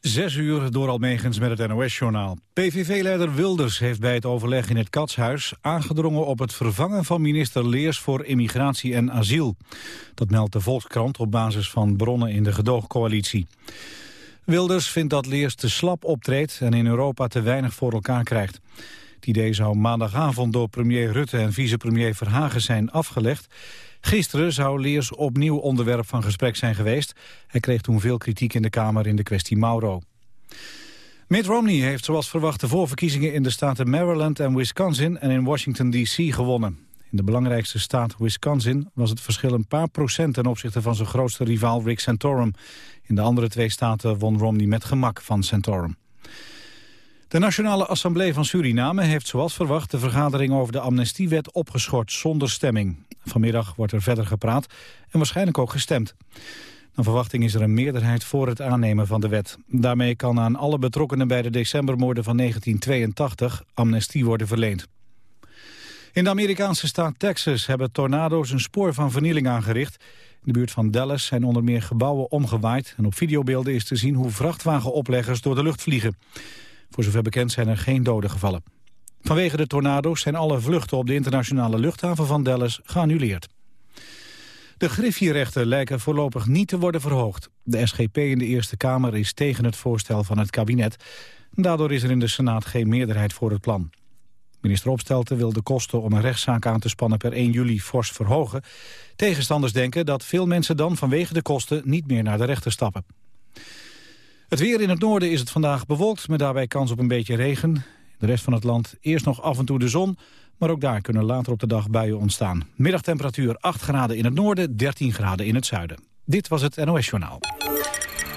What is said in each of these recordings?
Zes uur door Almegens met het NOS-journaal. PVV-leider Wilders heeft bij het overleg in het Katshuis aangedrongen op het vervangen van minister Leers voor immigratie en asiel. Dat meldt de Volkskrant op basis van bronnen in de gedoogcoalitie. Wilders vindt dat Leers te slap optreedt en in Europa te weinig voor elkaar krijgt. Het idee zou maandagavond door premier Rutte en vicepremier Verhagen zijn afgelegd. Gisteren zou Leers opnieuw onderwerp van gesprek zijn geweest. Hij kreeg toen veel kritiek in de Kamer in de kwestie Mauro. Mitt Romney heeft zoals verwacht de voorverkiezingen in de staten Maryland en Wisconsin en in Washington D.C. gewonnen. In de belangrijkste staat Wisconsin was het verschil een paar procent ten opzichte van zijn grootste rivaal Rick Santorum. In de andere twee staten won Romney met gemak van Santorum. De Nationale Assemblée van Suriname heeft zoals verwacht de vergadering over de amnestiewet opgeschort zonder stemming. Vanmiddag wordt er verder gepraat en waarschijnlijk ook gestemd. Naar verwachting is er een meerderheid voor het aannemen van de wet. Daarmee kan aan alle betrokkenen bij de decembermoorden van 1982 amnestie worden verleend. In de Amerikaanse staat Texas hebben tornado's een spoor van vernieling aangericht. In de buurt van Dallas zijn onder meer gebouwen omgewaaid... en op videobeelden is te zien hoe vrachtwagenopleggers door de lucht vliegen. Voor zover bekend zijn er geen doden gevallen. Vanwege de tornado's zijn alle vluchten op de internationale luchthaven van Dallas geannuleerd. De griffierechten lijken voorlopig niet te worden verhoogd. De SGP in de Eerste Kamer is tegen het voorstel van het kabinet. Daardoor is er in de Senaat geen meerderheid voor het plan. Minister Opstelten wil de kosten om een rechtszaak aan te spannen per 1 juli fors verhogen. Tegenstanders denken dat veel mensen dan vanwege de kosten niet meer naar de rechter stappen. Het weer in het noorden is het vandaag bewolkt, met daarbij kans op een beetje regen. De rest van het land eerst nog af en toe de zon, maar ook daar kunnen later op de dag buien ontstaan. Middagtemperatuur 8 graden in het noorden, 13 graden in het zuiden. Dit was het NOS Journaal.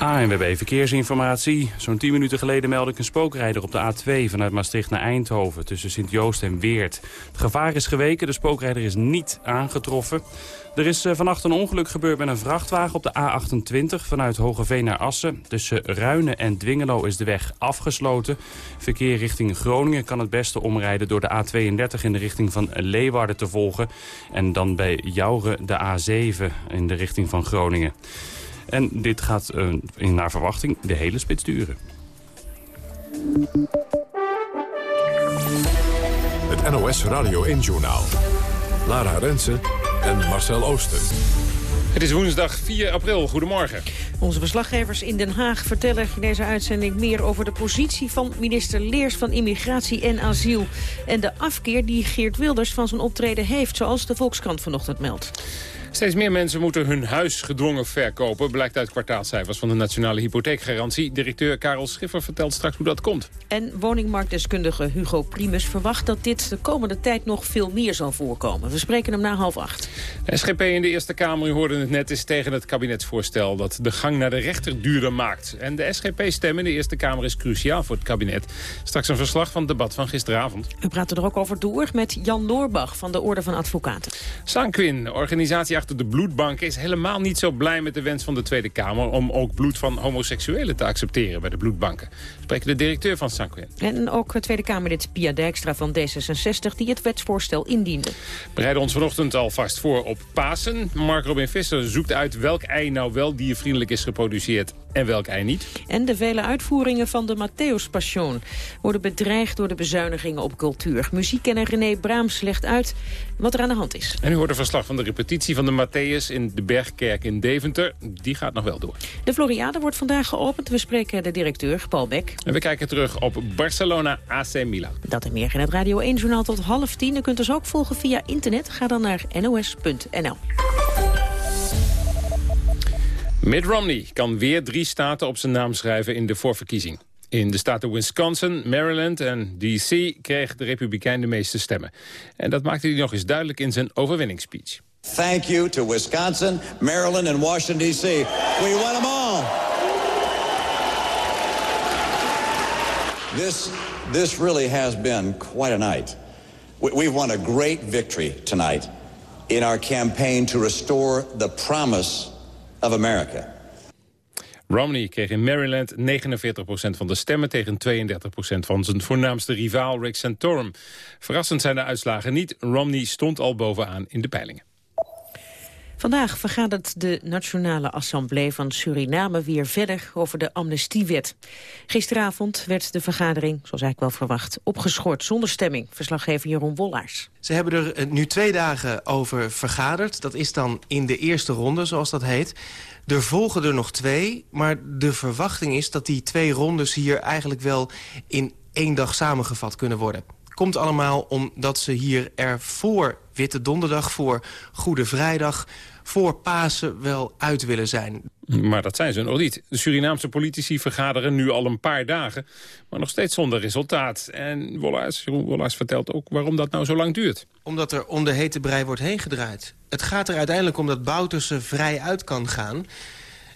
ANWB Verkeersinformatie. Zo'n 10 minuten geleden meldde ik een spookrijder op de A2 vanuit Maastricht naar Eindhoven tussen Sint-Joost en Weert. Het gevaar is geweken, de spookrijder is niet aangetroffen. Er is eh, vannacht een ongeluk gebeurd met een vrachtwagen op de A28 vanuit Hogeveen naar Assen. Tussen Ruinen en Dwingelo is de weg afgesloten. Verkeer richting Groningen kan het beste omrijden door de A32 in de richting van Leeuwarden te volgen. En dan bij Jouren de A7 in de richting van Groningen. En dit gaat uh, naar verwachting de hele spits duren. Het NOS Radio 1-journaal. Lara Rensen en Marcel Ooster. Het is woensdag 4 april. Goedemorgen. Onze verslaggevers in Den Haag vertellen in deze uitzending meer over de positie van minister Leers van Immigratie en Asiel. En de afkeer die Geert Wilders van zijn optreden heeft, zoals de Volkskrant vanochtend meldt. Steeds meer mensen moeten hun huis gedwongen verkopen... blijkt uit kwartaalcijfers van de Nationale Hypotheekgarantie. Directeur Karel Schiffer vertelt straks hoe dat komt. En woningmarktdeskundige Hugo Primus verwacht dat dit de komende tijd nog veel meer zal voorkomen. We spreken hem na half acht. De SGP in de Eerste Kamer, u hoorde het net, is tegen het kabinetsvoorstel... dat de gang naar de rechter duurder maakt. En de SGP-stem in de Eerste Kamer is cruciaal voor het kabinet. Straks een verslag van het debat van gisteravond. We praten er ook over door met Jan Noorbach van de Orde van Advocaten. Sanquin, organisatie achter de bloedbank is helemaal niet zo blij met de wens van de Tweede Kamer... om ook bloed van homoseksuelen te accepteren bij de bloedbanken. Spreken de directeur van Sanquin. En ook Tweede Kamerlid Pia Dijkstra van D66 die het wetsvoorstel indiende. We bereiden ons vanochtend alvast voor op Pasen. Mark Robin Visser zoekt uit welk ei nou wel diervriendelijk is geproduceerd en welk ei niet. En de vele uitvoeringen van de Matthäus Passion worden bedreigd door de bezuinigingen op cultuur. Muziekkenner René Braams legt uit wat er aan de hand is. En u hoort een verslag van de repetitie van de Matthäus in de Bergkerk in Deventer. Die gaat nog wel door. De Floriade wordt vandaag geopend. We spreken de directeur, Paul Beck. En we kijken terug op Barcelona AC Milan. Dat en meer in het Radio 1-journaal tot half tien. U kunt ons ook volgen via internet. Ga dan naar nos.nl. Mitt Romney kan weer drie staten op zijn naam schrijven in de voorverkiezing. In de staten Wisconsin, Maryland en D.C. kreeg de Republikein de meeste stemmen. En dat maakte hij nog eens duidelijk in zijn overwinningsspeech. Thank you to Wisconsin, Maryland and Washington, D.C. We won them all. This, this really has been quite a night. We've won a great victory tonight in our campaign to restore the promise of America. Romney kreeg in Maryland 49% van de stemmen tegen 32% van zijn voornaamste rivaal Rick Santorum. Verrassend zijn de uitslagen niet. Romney stond al bovenaan in de peilingen. Vandaag vergadert de Nationale Assemblée van Suriname weer verder over de amnestiewet. Gisteravond werd de vergadering, zoals eigenlijk wel verwacht, opgeschort zonder stemming. Verslaggever Jeroen Wollaars. Ze hebben er eh, nu twee dagen over vergaderd. Dat is dan in de eerste ronde, zoals dat heet. Er volgen er nog twee, maar de verwachting is dat die twee rondes hier eigenlijk wel in één dag samengevat kunnen worden. Komt allemaal omdat ze hier er voor Witte Donderdag, voor Goede Vrijdag voor Pasen wel uit willen zijn. Maar dat zijn ze nog niet. De Surinaamse politici vergaderen nu al een paar dagen... maar nog steeds zonder resultaat. En Wollaars, Wollaars vertelt ook waarom dat nou zo lang duurt. Omdat er om de hete brei wordt heen gedraaid. Het gaat er uiteindelijk om dat Bouterse vrij uit kan gaan.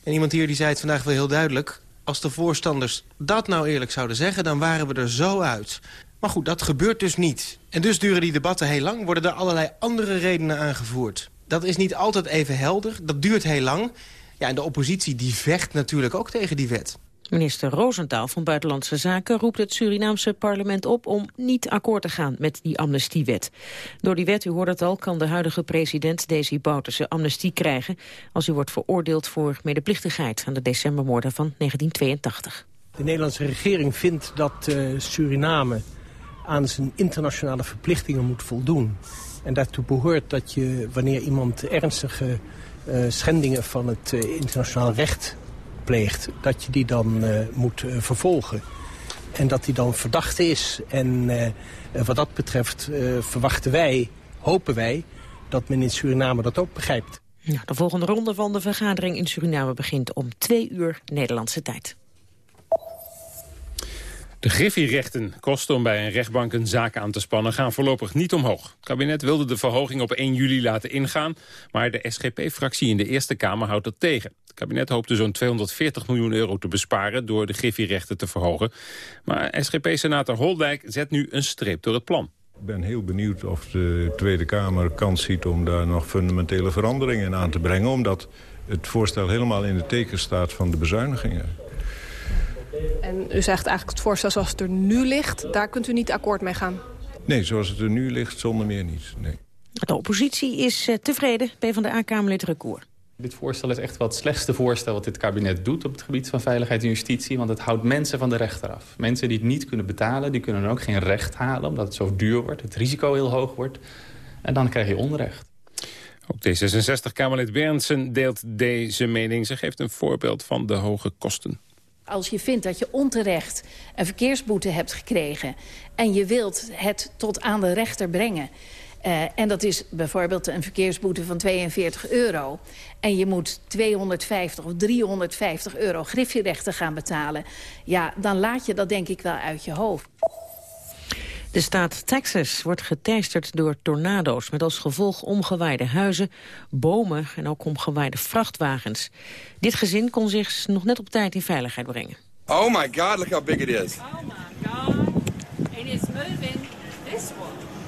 En iemand hier die zei het vandaag wel heel duidelijk... als de voorstanders dat nou eerlijk zouden zeggen... dan waren we er zo uit. Maar goed, dat gebeurt dus niet. En dus duren die debatten heel lang, worden er allerlei andere redenen aangevoerd dat is niet altijd even helder. Dat duurt heel lang. Ja, en de oppositie die vecht natuurlijk ook tegen die wet. Minister Roosentaal van Buitenlandse Zaken roept het Surinaamse parlement op om niet akkoord te gaan met die amnestiewet. Door die wet, u hoort het al, kan de huidige president Desi Bouterse amnestie krijgen als hij wordt veroordeeld voor medeplichtigheid aan de decembermoorden van 1982. De Nederlandse regering vindt dat uh, Suriname aan zijn internationale verplichtingen moet voldoen. En daartoe behoort dat je, wanneer iemand ernstige uh, schendingen van het uh, internationaal recht pleegt... dat je die dan uh, moet vervolgen. En dat die dan verdachte is. En wat dat betreft verwachten wij, hopen wij... dat men in Suriname dat ook begrijpt. Ja, de volgende ronde van de vergadering in Suriname begint om twee uur Nederlandse tijd. De griffierechten kosten om bij een rechtbank een zaak aan te spannen gaan voorlopig niet omhoog. Het kabinet wilde de verhoging op 1 juli laten ingaan, maar de SGP-fractie in de Eerste Kamer houdt dat tegen. Het kabinet hoopte zo'n 240 miljoen euro te besparen door de griffierechten te verhogen. Maar SGP-senator Holdijk zet nu een streep door het plan. Ik ben heel benieuwd of de Tweede Kamer kans ziet om daar nog fundamentele veranderingen aan te brengen. Omdat het voorstel helemaal in de teken staat van de bezuinigingen. En u zegt eigenlijk het voorstel zoals het er nu ligt, daar kunt u niet akkoord mee gaan? Nee, zoals het er nu ligt, zonder meer niet. Nee. De oppositie is uh, tevreden, PvdA-Kamerlid Recour. Dit voorstel is echt wel het slechtste voorstel wat dit kabinet doet op het gebied van veiligheid en justitie. Want het houdt mensen van de rechter af. Mensen die het niet kunnen betalen, die kunnen ook geen recht halen omdat het zo duur wordt. Het risico heel hoog wordt. En dan krijg je onrecht. Ook D66-Kamerlid Berndsen deelt deze mening. Ze geeft een voorbeeld van de hoge kosten. Als je vindt dat je onterecht een verkeersboete hebt gekregen... en je wilt het tot aan de rechter brengen... Uh, en dat is bijvoorbeeld een verkeersboete van 42 euro... en je moet 250 of 350 euro griffierechten gaan betalen... ja, dan laat je dat denk ik wel uit je hoofd. De staat Texas wordt geteisterd door tornado's... met als gevolg omgewaaide huizen, bomen en ook omgewaaide vrachtwagens. Dit gezin kon zich nog net op tijd in veiligheid brengen. Oh my god, look how big it is. Oh my god. And it's moving this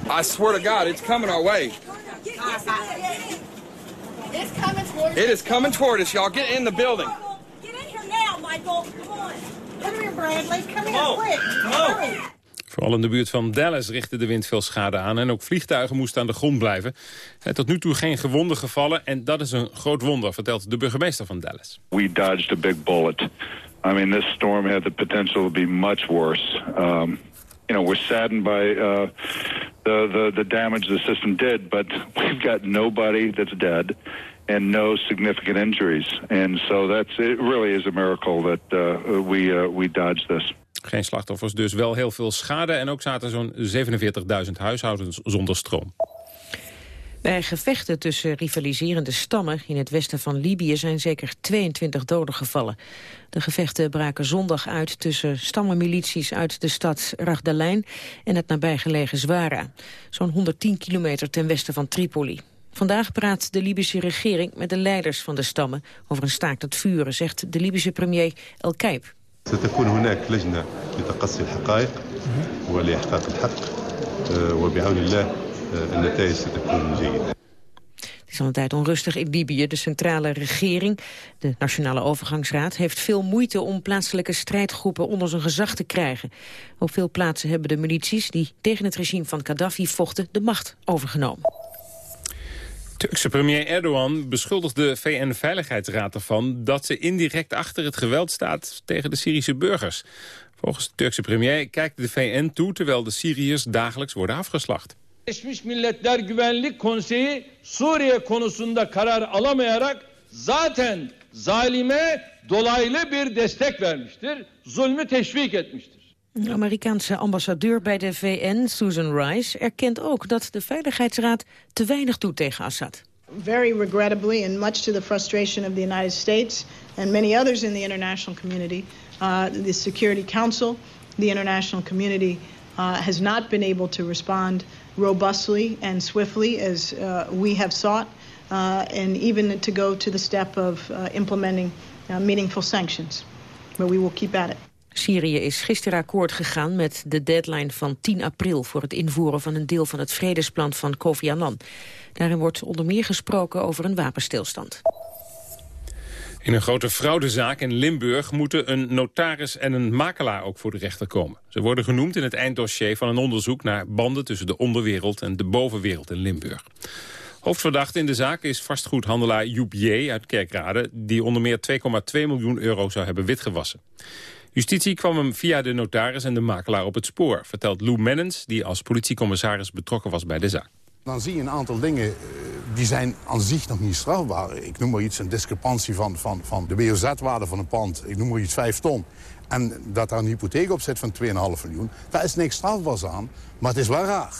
way. I swear to god, it's coming our way. It's coming toward us. It is coming toward us, y'all. Get in the building. Get in here now, Michael. Come on. Come here, Bradley. Come here, quick. Vooral in de buurt van Dallas richtte de wind veel schade aan... en ook vliegtuigen moesten aan de grond blijven. Tot nu toe geen gewonden gevallen en dat is een groot wonder... vertelt de burgemeester van Dallas. We dodged a big bullet. I mean, this storm had the potential to be much worse. Um, you know, we're saddened by uh, the, the, the damage the system did... but we've got nobody that's dead and no significant injuries. And so that's it really is a miracle that uh, we, uh, we dodged this. Geen slachtoffers, dus wel heel veel schade. En ook zaten zo'n 47.000 huishoudens zonder stroom. Bij gevechten tussen rivaliserende stammen in het westen van Libië zijn zeker 22 doden gevallen. De gevechten braken zondag uit tussen stammenmilities uit de stad Ragdalijn en het nabijgelegen Zwara, zo'n 110 kilometer ten westen van Tripoli. Vandaag praat de Libische regering met de leiders van de stammen over een staakt het vuren, zegt de Libische premier El Kaib. ستكون هناك لجنة لتقصي الحقائق ولإحقاق الحق وبعون الله النتائج ستكون جيدة. Het is al een tijd onrustig in Libië. De centrale regering, de Nationale Overgangsraad... heeft veel moeite om plaatselijke strijdgroepen onder zijn gezag te krijgen. Op veel plaatsen hebben de milities die tegen het regime van Gaddafi vochten... de macht overgenomen. Turkse premier Erdogan beschuldigt de VN-veiligheidsraad ervan... dat ze indirect achter het geweld staat tegen de Syrische burgers. Volgens de Turkse premier kijkt de VN toe... terwijl de Syriërs dagelijks worden afgeslacht. Zaten zalime dolaylı bir destek vermiştir. Zulmü teşvik etmiştir. De Amerikaanse ambassadeur bij de VN, Susan Rice, erkent ook dat de Veiligheidsraad te weinig doet tegen Assad. Very regrettably, and much to the frustration of the United States and many others in the international community, uh, the Security Council, the international community, uh, has not been able to respond robustly and swiftly as uh, we have sought, uh, and even to go to the step of uh, implementing uh, meaningful sanctions. But we will keep at it. Syrië is gisteren akkoord gegaan met de deadline van 10 april... voor het invoeren van een deel van het vredesplan van Kofi Annan. Daarin wordt onder meer gesproken over een wapenstilstand. In een grote fraudezaak in Limburg moeten een notaris en een makelaar ook voor de rechter komen. Ze worden genoemd in het einddossier van een onderzoek naar banden tussen de onderwereld en de bovenwereld in Limburg. Hoofdverdachte in de zaak is vastgoedhandelaar Joep J. uit Kerkrade... die onder meer 2,2 miljoen euro zou hebben witgewassen. Justitie kwam hem via de notaris en de makelaar op het spoor... vertelt Lou Mennens, die als politiecommissaris betrokken was bij de zaak. Dan zie je een aantal dingen eh, die zijn aan zich nog niet strafbaar. Ik noem maar iets, een discrepantie van, van, van de WOZ-waarde van een pand. Ik noem maar iets 5 ton. En dat daar een hypotheek op zit van 2,5 miljoen. Daar is niks strafbaars aan, maar het is wel raar.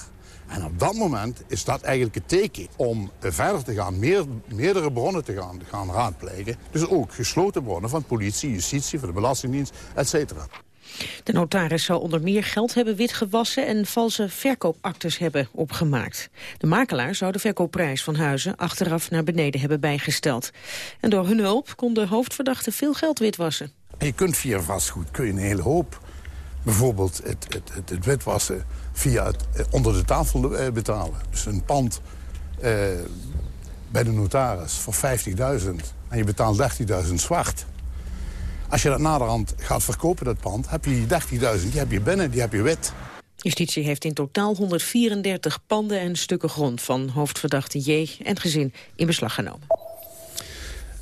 En op dat moment is dat eigenlijk het teken om verder te gaan, meer, meerdere bronnen te gaan, gaan raadplegen. Dus ook gesloten bronnen van politie, justitie, van de Belastingdienst, et cetera. De notaris zou onder meer geld hebben witgewassen en valse verkoopactes hebben opgemaakt. De makelaar zou de verkoopprijs van huizen achteraf naar beneden hebben bijgesteld. En door hun hulp kon de hoofdverdachte veel geld witwassen. En je kunt via vastgoed kun je een hele hoop. Bijvoorbeeld het, het, het, het witwassen via het eh, onder de tafel eh, betalen. Dus een pand eh, bij de notaris voor 50.000 en je betaalt 30.000 zwart. Als je dat naderhand gaat verkopen, dat pand, heb je die 30.000, die heb je binnen, die heb je wit. Justitie heeft in totaal 134 panden en stukken grond van hoofdverdachte J en gezin in beslag genomen.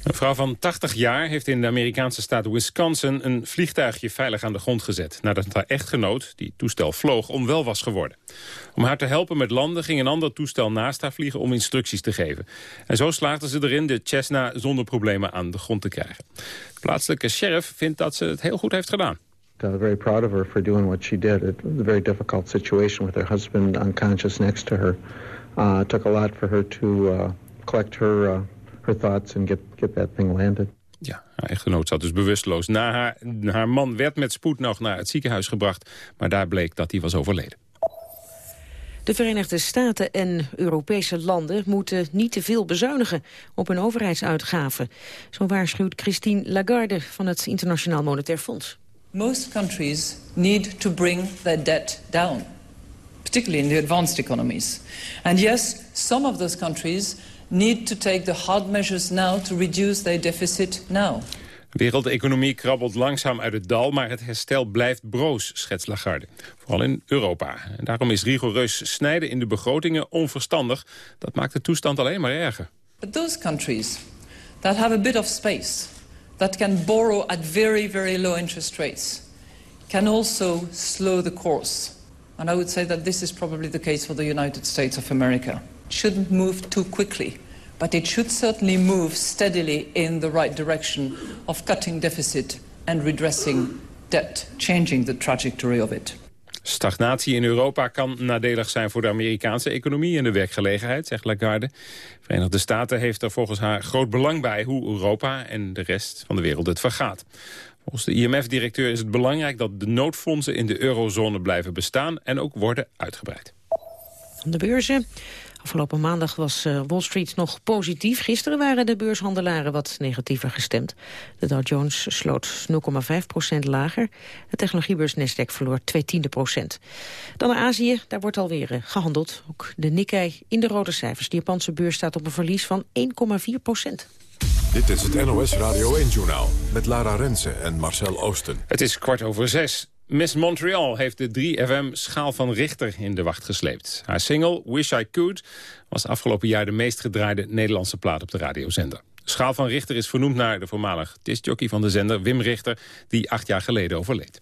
Een vrouw van 80 jaar heeft in de Amerikaanse staat Wisconsin een vliegtuigje veilig aan de grond gezet. Nadat haar echtgenoot, die toestel vloog, onwel was geworden. Om haar te helpen met landen ging een ander toestel naast haar vliegen om instructies te geven. En zo slaagden ze erin de Cessna zonder problemen aan de grond te krijgen. De plaatselijke sheriff vindt dat ze het heel goed heeft gedaan. I'm very proud of her for doing what she did. It was a very difficult situation with her husband unconscious next to her. Uh, took a lot for her to uh, collect her uh, her thoughts and get, get that thing landed. Ja, haar echtgenoot zat dus bewusteloos. Na haar, haar man werd met spoed nog naar het ziekenhuis gebracht... maar daar bleek dat hij was overleden. De Verenigde Staten en Europese landen moeten niet te veel bezuinigen op hun overheidsuitgaven. Zo waarschuwt Christine Lagarde van het Internationaal Monetair Fonds. Most countries need to bring their debt down, particularly in the advanced economies. And yes, some of those countries need to take the hard measures now to reduce their deficit now. De wereldeconomie krabbelt langzaam uit het dal, maar het herstel blijft broos, schetst Lagarde. Vooral in Europa. En daarom is rigoureus snijden in de begrotingen onverstandig. Dat maakt de toestand alleen maar erger. But those countries that have a bit of space, that can borrow at very, very low interest rates, can also slow the course. And I would say that this is probably the case for the United States of America. Shouldn't move too quickly, but it should certainly move steadily in the right direction of cutting deficit and redressing debt, changing the trajectory of it. Stagnatie in Europa kan nadelig zijn voor de Amerikaanse economie en de werkgelegenheid, zegt Lagarde. De Verenigde Staten heeft er volgens haar groot belang bij hoe Europa en de rest van de wereld het vergaat. Volgens de IMF-directeur is het belangrijk dat de noodfondsen in de eurozone blijven bestaan en ook worden uitgebreid. Van de beurzen. Afgelopen maandag was uh, Wall Street nog positief. Gisteren waren de beurshandelaren wat negatiever gestemd. De Dow Jones sloot 0,5% lager. De technologiebeurs Nasdaq verloor 2 tiende procent. Dan naar Azië, daar wordt alweer uh, gehandeld. Ook de Nikkei in de rode cijfers. De Japanse beurs staat op een verlies van 1,4 procent. Dit is het NOS Radio 1-journaal met Lara Rensen en Marcel Oosten. Het is kwart over zes. Miss Montreal heeft de 3FM-schaal van Richter in de wacht gesleept. Haar single Wish I Could was afgelopen jaar de meest gedraaide Nederlandse plaat op de radiozender. De schaal van Richter is vernoemd naar de voormalig discjockey van de zender Wim Richter... die acht jaar geleden overleed.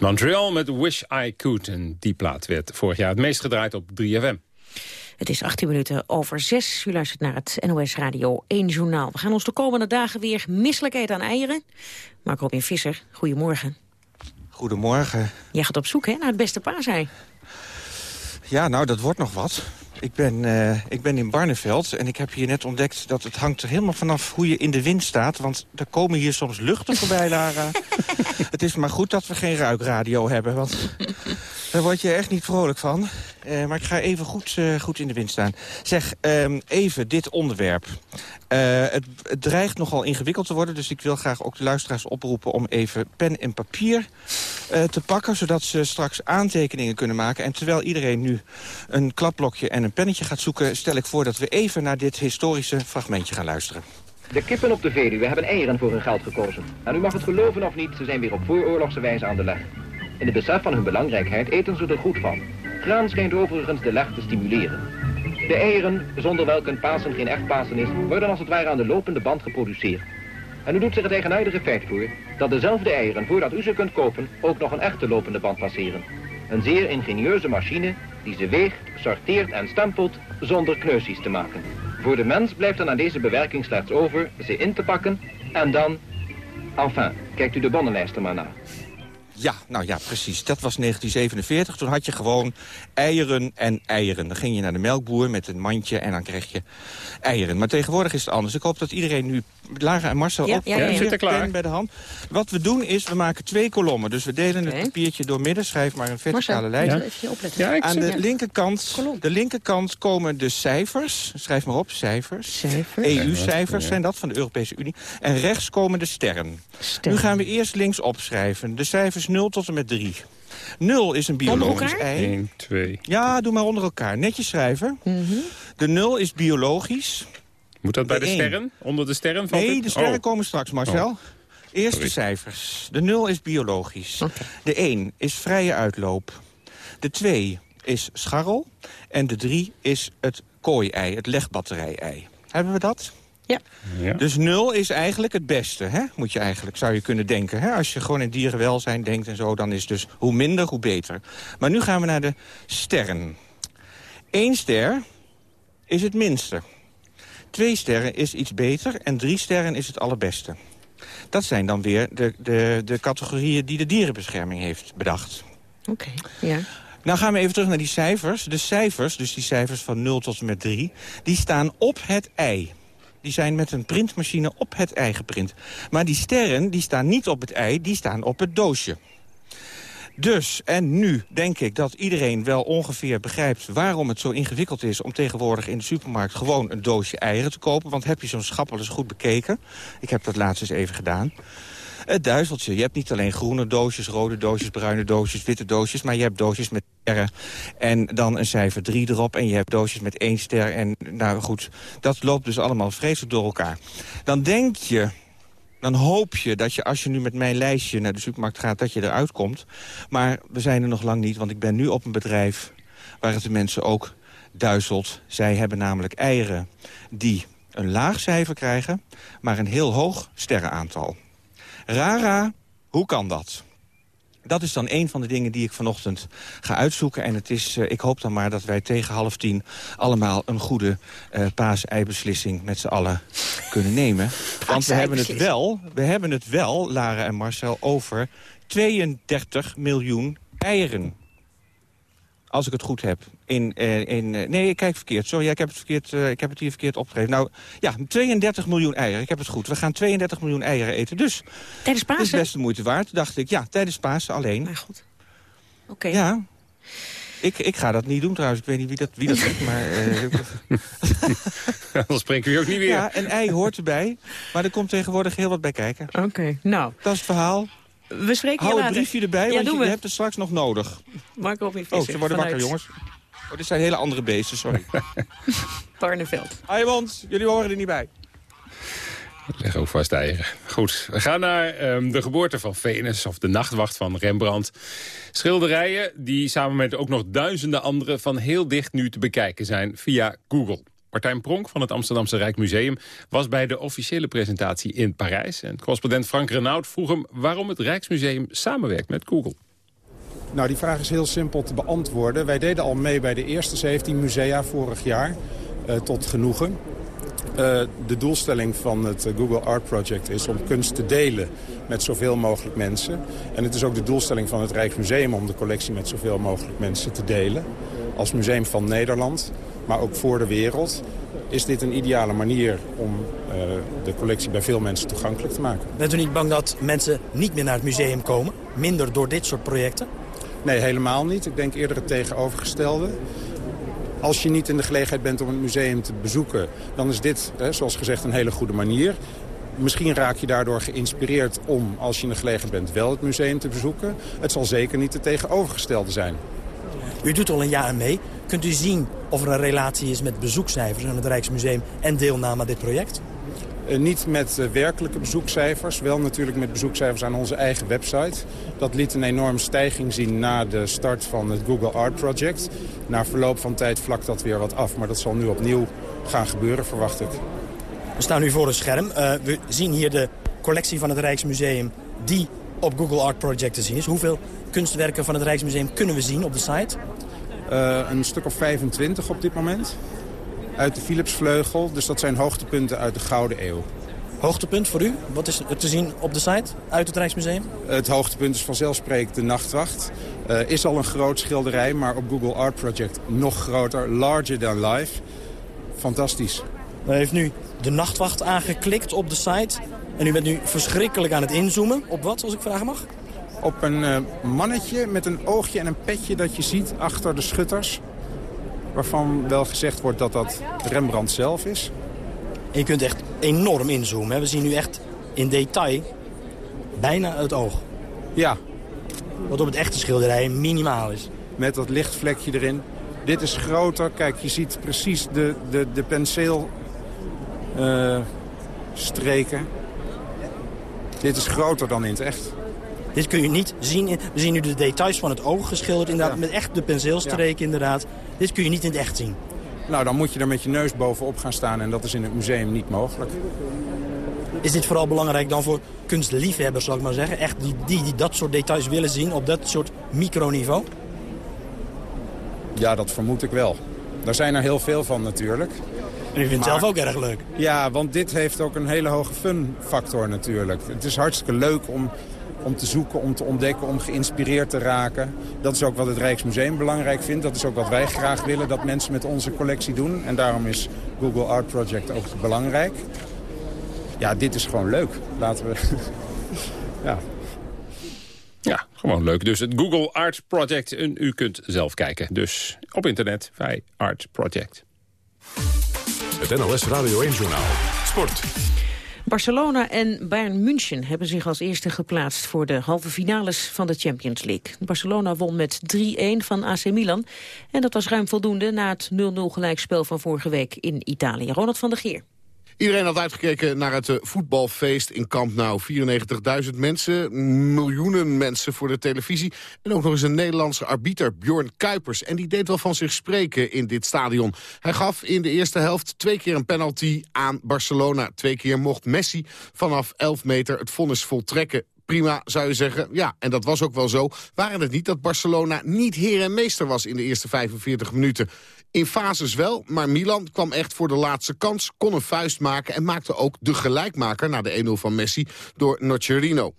Montreal met Wish I Could. En die plaat werd vorig jaar het meest gedraaid op 3FM. Het is 18 minuten over 6. U luistert naar het NOS Radio 1 Journaal. We gaan ons de komende dagen weer misselijk eten aan eieren. Mark Robin Visser, goedemorgen. Goedemorgen. Jij gaat op zoek hè, naar het beste paasei. Ja, nou, dat wordt nog wat. Ik ben, eh, ik ben in Barneveld en ik heb hier net ontdekt dat het hangt er helemaal vanaf hoe je in de wind staat. Want er komen hier soms luchten voorbij, Lara. het is maar goed dat we geen ruikradio hebben, want daar word je echt niet vrolijk van. Eh, maar ik ga even goed, eh, goed in de wind staan. Zeg, ehm, even dit onderwerp. Eh, het, dreigt nogal ingewikkeld te worden, dus ik wil graag ook de luisteraars oproepen om even pen en papier te pakken, zodat ze straks aantekeningen kunnen maken. En terwijl iedereen nu een kladblokje en een pennetje gaat zoeken, stel ik voor dat we even naar dit historische fragmentje gaan luisteren. De kippen op de Veluwe hebben eieren voor hun geld gekozen. En u mag het geloven of niet, ze zijn weer op vooroorlogse wijze aan de leg. In het besef van hun belangrijkheid eten ze er goed van. Graan schijnt overigens de leg te stimuleren. De eieren, zonder welke een Pasen geen echt Pasen is, worden als het ware aan de lopende band geproduceerd. En u doet zich het eigenaardige feit voor dat dezelfde eieren, voordat u ze kunt kopen, ook nog een echte lopende band passeren. Een zeer ingenieuze machine die ze weegt, sorteert en stempelt zonder kneusjes te maken. Voor de mens blijft dan aan deze bewerking slechts over ze in te pakken en dan... Enfin, kijkt u de bonnenlijst maar na. Ja, nou ja, precies. Dat was 1947. Toen had je gewoon eieren en eieren. Dan ging je naar de melkboer met een mandje en dan kreeg je eieren. Maar tegenwoordig is het anders. Ik hoop dat iedereen nu, Lara en Marcel Ja, ook ja, ja, ja. er klaar. pen bij de hand. Wat we doen is, we maken twee kolommen. Dus we delen het papiertje door midden. Schrijf maar een verticale lijn. even opletten. Ja, ik Aan zie de het. linkerkant, de linkerkant komen de cijfers. Schrijf maar op, cijfers. Cijfers. EU-cijfers zijn dat van de Europese Unie. En rechts komen de sterren. Nu gaan we eerst links opschrijven. De cijfers 0 tot en met 3. 0 is een biologisch ei. 1, 2. Ja, doe maar onder elkaar. Netjes schrijven. De 0 is biologisch. Moet dat bij De sterren? Onder de sterren? valt Nee, het? de sterren Oh. komen straks, Marcel. Oh. Eerst Sorry. de cijfers. De 0 is biologisch. De 1 is vrije uitloop. De 2 is scharrel. En de 3 is het kooi-ei, het legbatterij-ei. Hebben we dat? Ja. Ja. Dus 0 is eigenlijk het beste, hè? moet je eigenlijk, zou je kunnen denken. Hè? Als je gewoon in dierenwelzijn denkt en zo, dan is dus hoe minder, hoe beter. Maar nu gaan we naar de sterren. Eén ster is het minste. Twee sterren is iets beter en drie sterren is het allerbeste. Dat zijn dan weer de, de, de categorieën die de dierenbescherming heeft bedacht. Oké, ja. Nou gaan we even terug naar die cijfers. De cijfers, dus die cijfers van 0 tot en met 3, die staan op het ei. Die zijn met een printmachine op het ei geprint. Maar die sterren, die staan niet op het ei, die staan op het doosje. Dus, en nu denk ik dat iedereen wel ongeveer begrijpt... waarom het zo ingewikkeld is om tegenwoordig in de supermarkt... gewoon een doosje eieren te kopen. Want heb je zo'n schap wel eens goed bekeken? Ik heb dat laatst eens even gedaan. Het duizeltje. Je hebt niet alleen groene doosjes, rode doosjes, bruine doosjes, witte doosjes... maar je hebt doosjes met sterren en dan een cijfer 3 erop... en je hebt doosjes met één ster en nou goed, dat loopt dus allemaal vreselijk door elkaar. Dan denk je, dan hoop je dat je als je nu met mijn lijstje naar de supermarkt gaat... dat je eruit komt. Maar we zijn er nog lang niet, want ik ben nu op een bedrijf... waar het de mensen ook duizelt. Zij hebben namelijk eieren die een laag cijfer krijgen... maar een heel hoog sterrenaantal. Rara, hoe kan dat? Dat is dan een van de dingen die ik vanochtend ga uitzoeken. En het is, eh, ik hoop dan maar dat wij tegen half tien... allemaal een goede eh paaseibeslissing met z'n allen kunnen nemen. Want we hebben het wel, we hebben het wel, Lara en Marcel, over 32 miljoen eieren. Als ik het goed heb. In, eh, in, eh, nee, ik kijk verkeerd. Sorry, ik, heb het verkeerd, eh, ik heb het hier verkeerd opgegeven. Nou, ja, 32 miljoen eieren. Ik heb het goed. We gaan 32 miljoen eieren eten. Dus Tijdens dat is Pasen? best de moeite waard, dacht ik. Ja, tijdens Pasen alleen. Maar goed. Oké. Ja. Ik, ik ga dat niet doen trouwens. Ik weet niet wie dat, wie dat doet, maar... eh, Dan spreken we je ook niet weer. ja, een ei hoort erbij. Maar er komt tegenwoordig heel wat bij kijken. Oké, nou. Dat is het verhaal. We spreken Hou je het later. briefje erbij, Ja, want je, doen je we. hebt het straks nog nodig. Marco Robin Oh, Visser ze worden wakker, jongens. Oh, dit zijn hele andere beesten, sorry. Barneveld. Eimond, jullie horen er niet bij. Leg ook vast eieren. Goed, we gaan naar ehm, de geboorte van Venus, of de nachtwacht van Rembrandt. Schilderijen die samen met ook nog duizenden andere van heel dicht nu te bekijken zijn via Google. Martijn Pronk van het Amsterdamse Rijksmuseum was bij de officiële presentatie in Parijs. En correspondent Frank Renaud vroeg hem waarom het Rijksmuseum samenwerkt met Google. Nou, die vraag is heel simpel te beantwoorden. Wij deden al mee bij de eerste 17 musea vorig jaar, eh, tot genoegen. Eh, de doelstelling van het eh, Google Art Project is om kunst te delen met zoveel mogelijk mensen. En het is ook de doelstelling van het Rijksmuseum om de collectie met zoveel mogelijk mensen te delen. Als museum van Nederland, maar ook voor de wereld, is dit een ideale manier om de collectie bij veel mensen toegankelijk te maken. Bent u niet bang dat mensen niet meer naar het museum komen? Minder door dit soort projecten? Nee, helemaal niet. Ik denk eerder het tegenovergestelde. Als je niet in de gelegenheid bent om het museum te bezoeken... dan is dit, hè, zoals gezegd, een hele goede manier. Misschien raak je daardoor geïnspireerd om, als je in de gelegenheid bent... wel het museum te bezoeken. Het zal zeker niet het tegenovergestelde zijn. U doet al een jaar mee. Kunt u zien of er een relatie is met bezoekcijfers aan het Rijksmuseum... en deelname aan dit project? Eh, niet met eh, werkelijke bezoekcijfers, wel natuurlijk met bezoekcijfers aan onze eigen website. Dat liet een enorme stijging zien na de start van het Google Art Project. Na verloop van tijd vlakt dat weer wat af, maar dat zal nu opnieuw gaan gebeuren, verwacht ik. We staan nu voor een scherm. Eh, we zien hier de collectie van het Rijksmuseum die op Google Art Project te zien is. Hoeveel kunstwerken van het Rijksmuseum kunnen we zien op de site? Een stuk of 25 op dit moment. Uit de Philipsvleugel, dus dat zijn hoogtepunten uit de Gouden Eeuw. Hoogtepunt voor u? Wat is er te zien op de site uit het Rijksmuseum? Het hoogtepunt is vanzelfsprekend de Nachtwacht. Eh, is al een groot schilderij, maar op Google Art Project nog groter. Larger than life. Fantastisch. U heeft nu de Nachtwacht aangeklikt op de site. En u bent nu verschrikkelijk aan het inzoomen. Op wat, als ik vragen mag? Op een eh, mannetje met een oogje en een petje dat je ziet achter de schutters. Waarvan wel gezegd wordt dat dat Rembrandt zelf is. En je kunt echt enorm inzoomen. Hè? We zien nu echt in detail bijna het oog. Ja. Wat op het echte schilderij minimaal is. Met dat lichtvlekje erin. Dit is groter. Kijk, je ziet precies de, de, de penseelstreken. Dit is groter dan in het echt. Dit kun je niet zien. We zien nu de details van het oog geschilderd. Inderdaad, Met echt de penseelstreken inderdaad. Dit kun je niet in het echt zien. Nou, dan moet je er met je neus bovenop gaan staan en dat is in het museum niet mogelijk. Is dit vooral belangrijk dan voor kunstliefhebbers, zal ik maar zeggen? Echt die, die, die dat soort details willen zien op dat soort microniveau? Ja, dat vermoed ik wel. Daar zijn er heel veel van natuurlijk. En u vindt het zelf ook erg leuk? Ja, want dit heeft ook een hele hoge fun-factor natuurlijk. Het is hartstikke leuk om, om te zoeken, om te ontdekken, om geïnspireerd te raken. Dat is ook wat het Rijksmuseum belangrijk vindt. Dat is ook wat wij graag willen dat mensen met onze collectie doen. En daarom is Google Art Project ook belangrijk. Ja, dit is gewoon leuk. Laten we... ja. Ja, gewoon leuk. Dus het Google Art Project. En u kunt zelf kijken. Dus op internet bij Art Project. Het NOS Radio 1-journaal. Sport. Barcelona en Bayern München hebben zich als eerste geplaatst voor de halve finales van de Champions League. Barcelona won met 3-1 van AC Milan. En dat was ruim voldoende na het 0-0 gelijkspel van vorige week in Italië. Ronald van der Geer. Iedereen had uitgekeken naar het eh, voetbalfeest in Camp Nou. 94.000 mensen, miljoenen mensen voor de televisie. En ook nog eens een Nederlandse arbiter, Bjorn Kuipers. En die deed wel van zich spreken in dit stadion. Hij gaf in de eerste helft twee keer een penalty aan Barcelona. Twee keer mocht Messi vanaf 11 meter het vonnis voltrekken prima, zou je zeggen. Ja, en dat was ook wel zo. Waren het niet dat Barcelona niet heer en meester was in de eerste 45 minuten. In fases wel, maar Milan kwam echt voor de laatste kans, kon een vuist maken... en maakte ook de gelijkmaker na de 1-0 van Messi door Nocerino.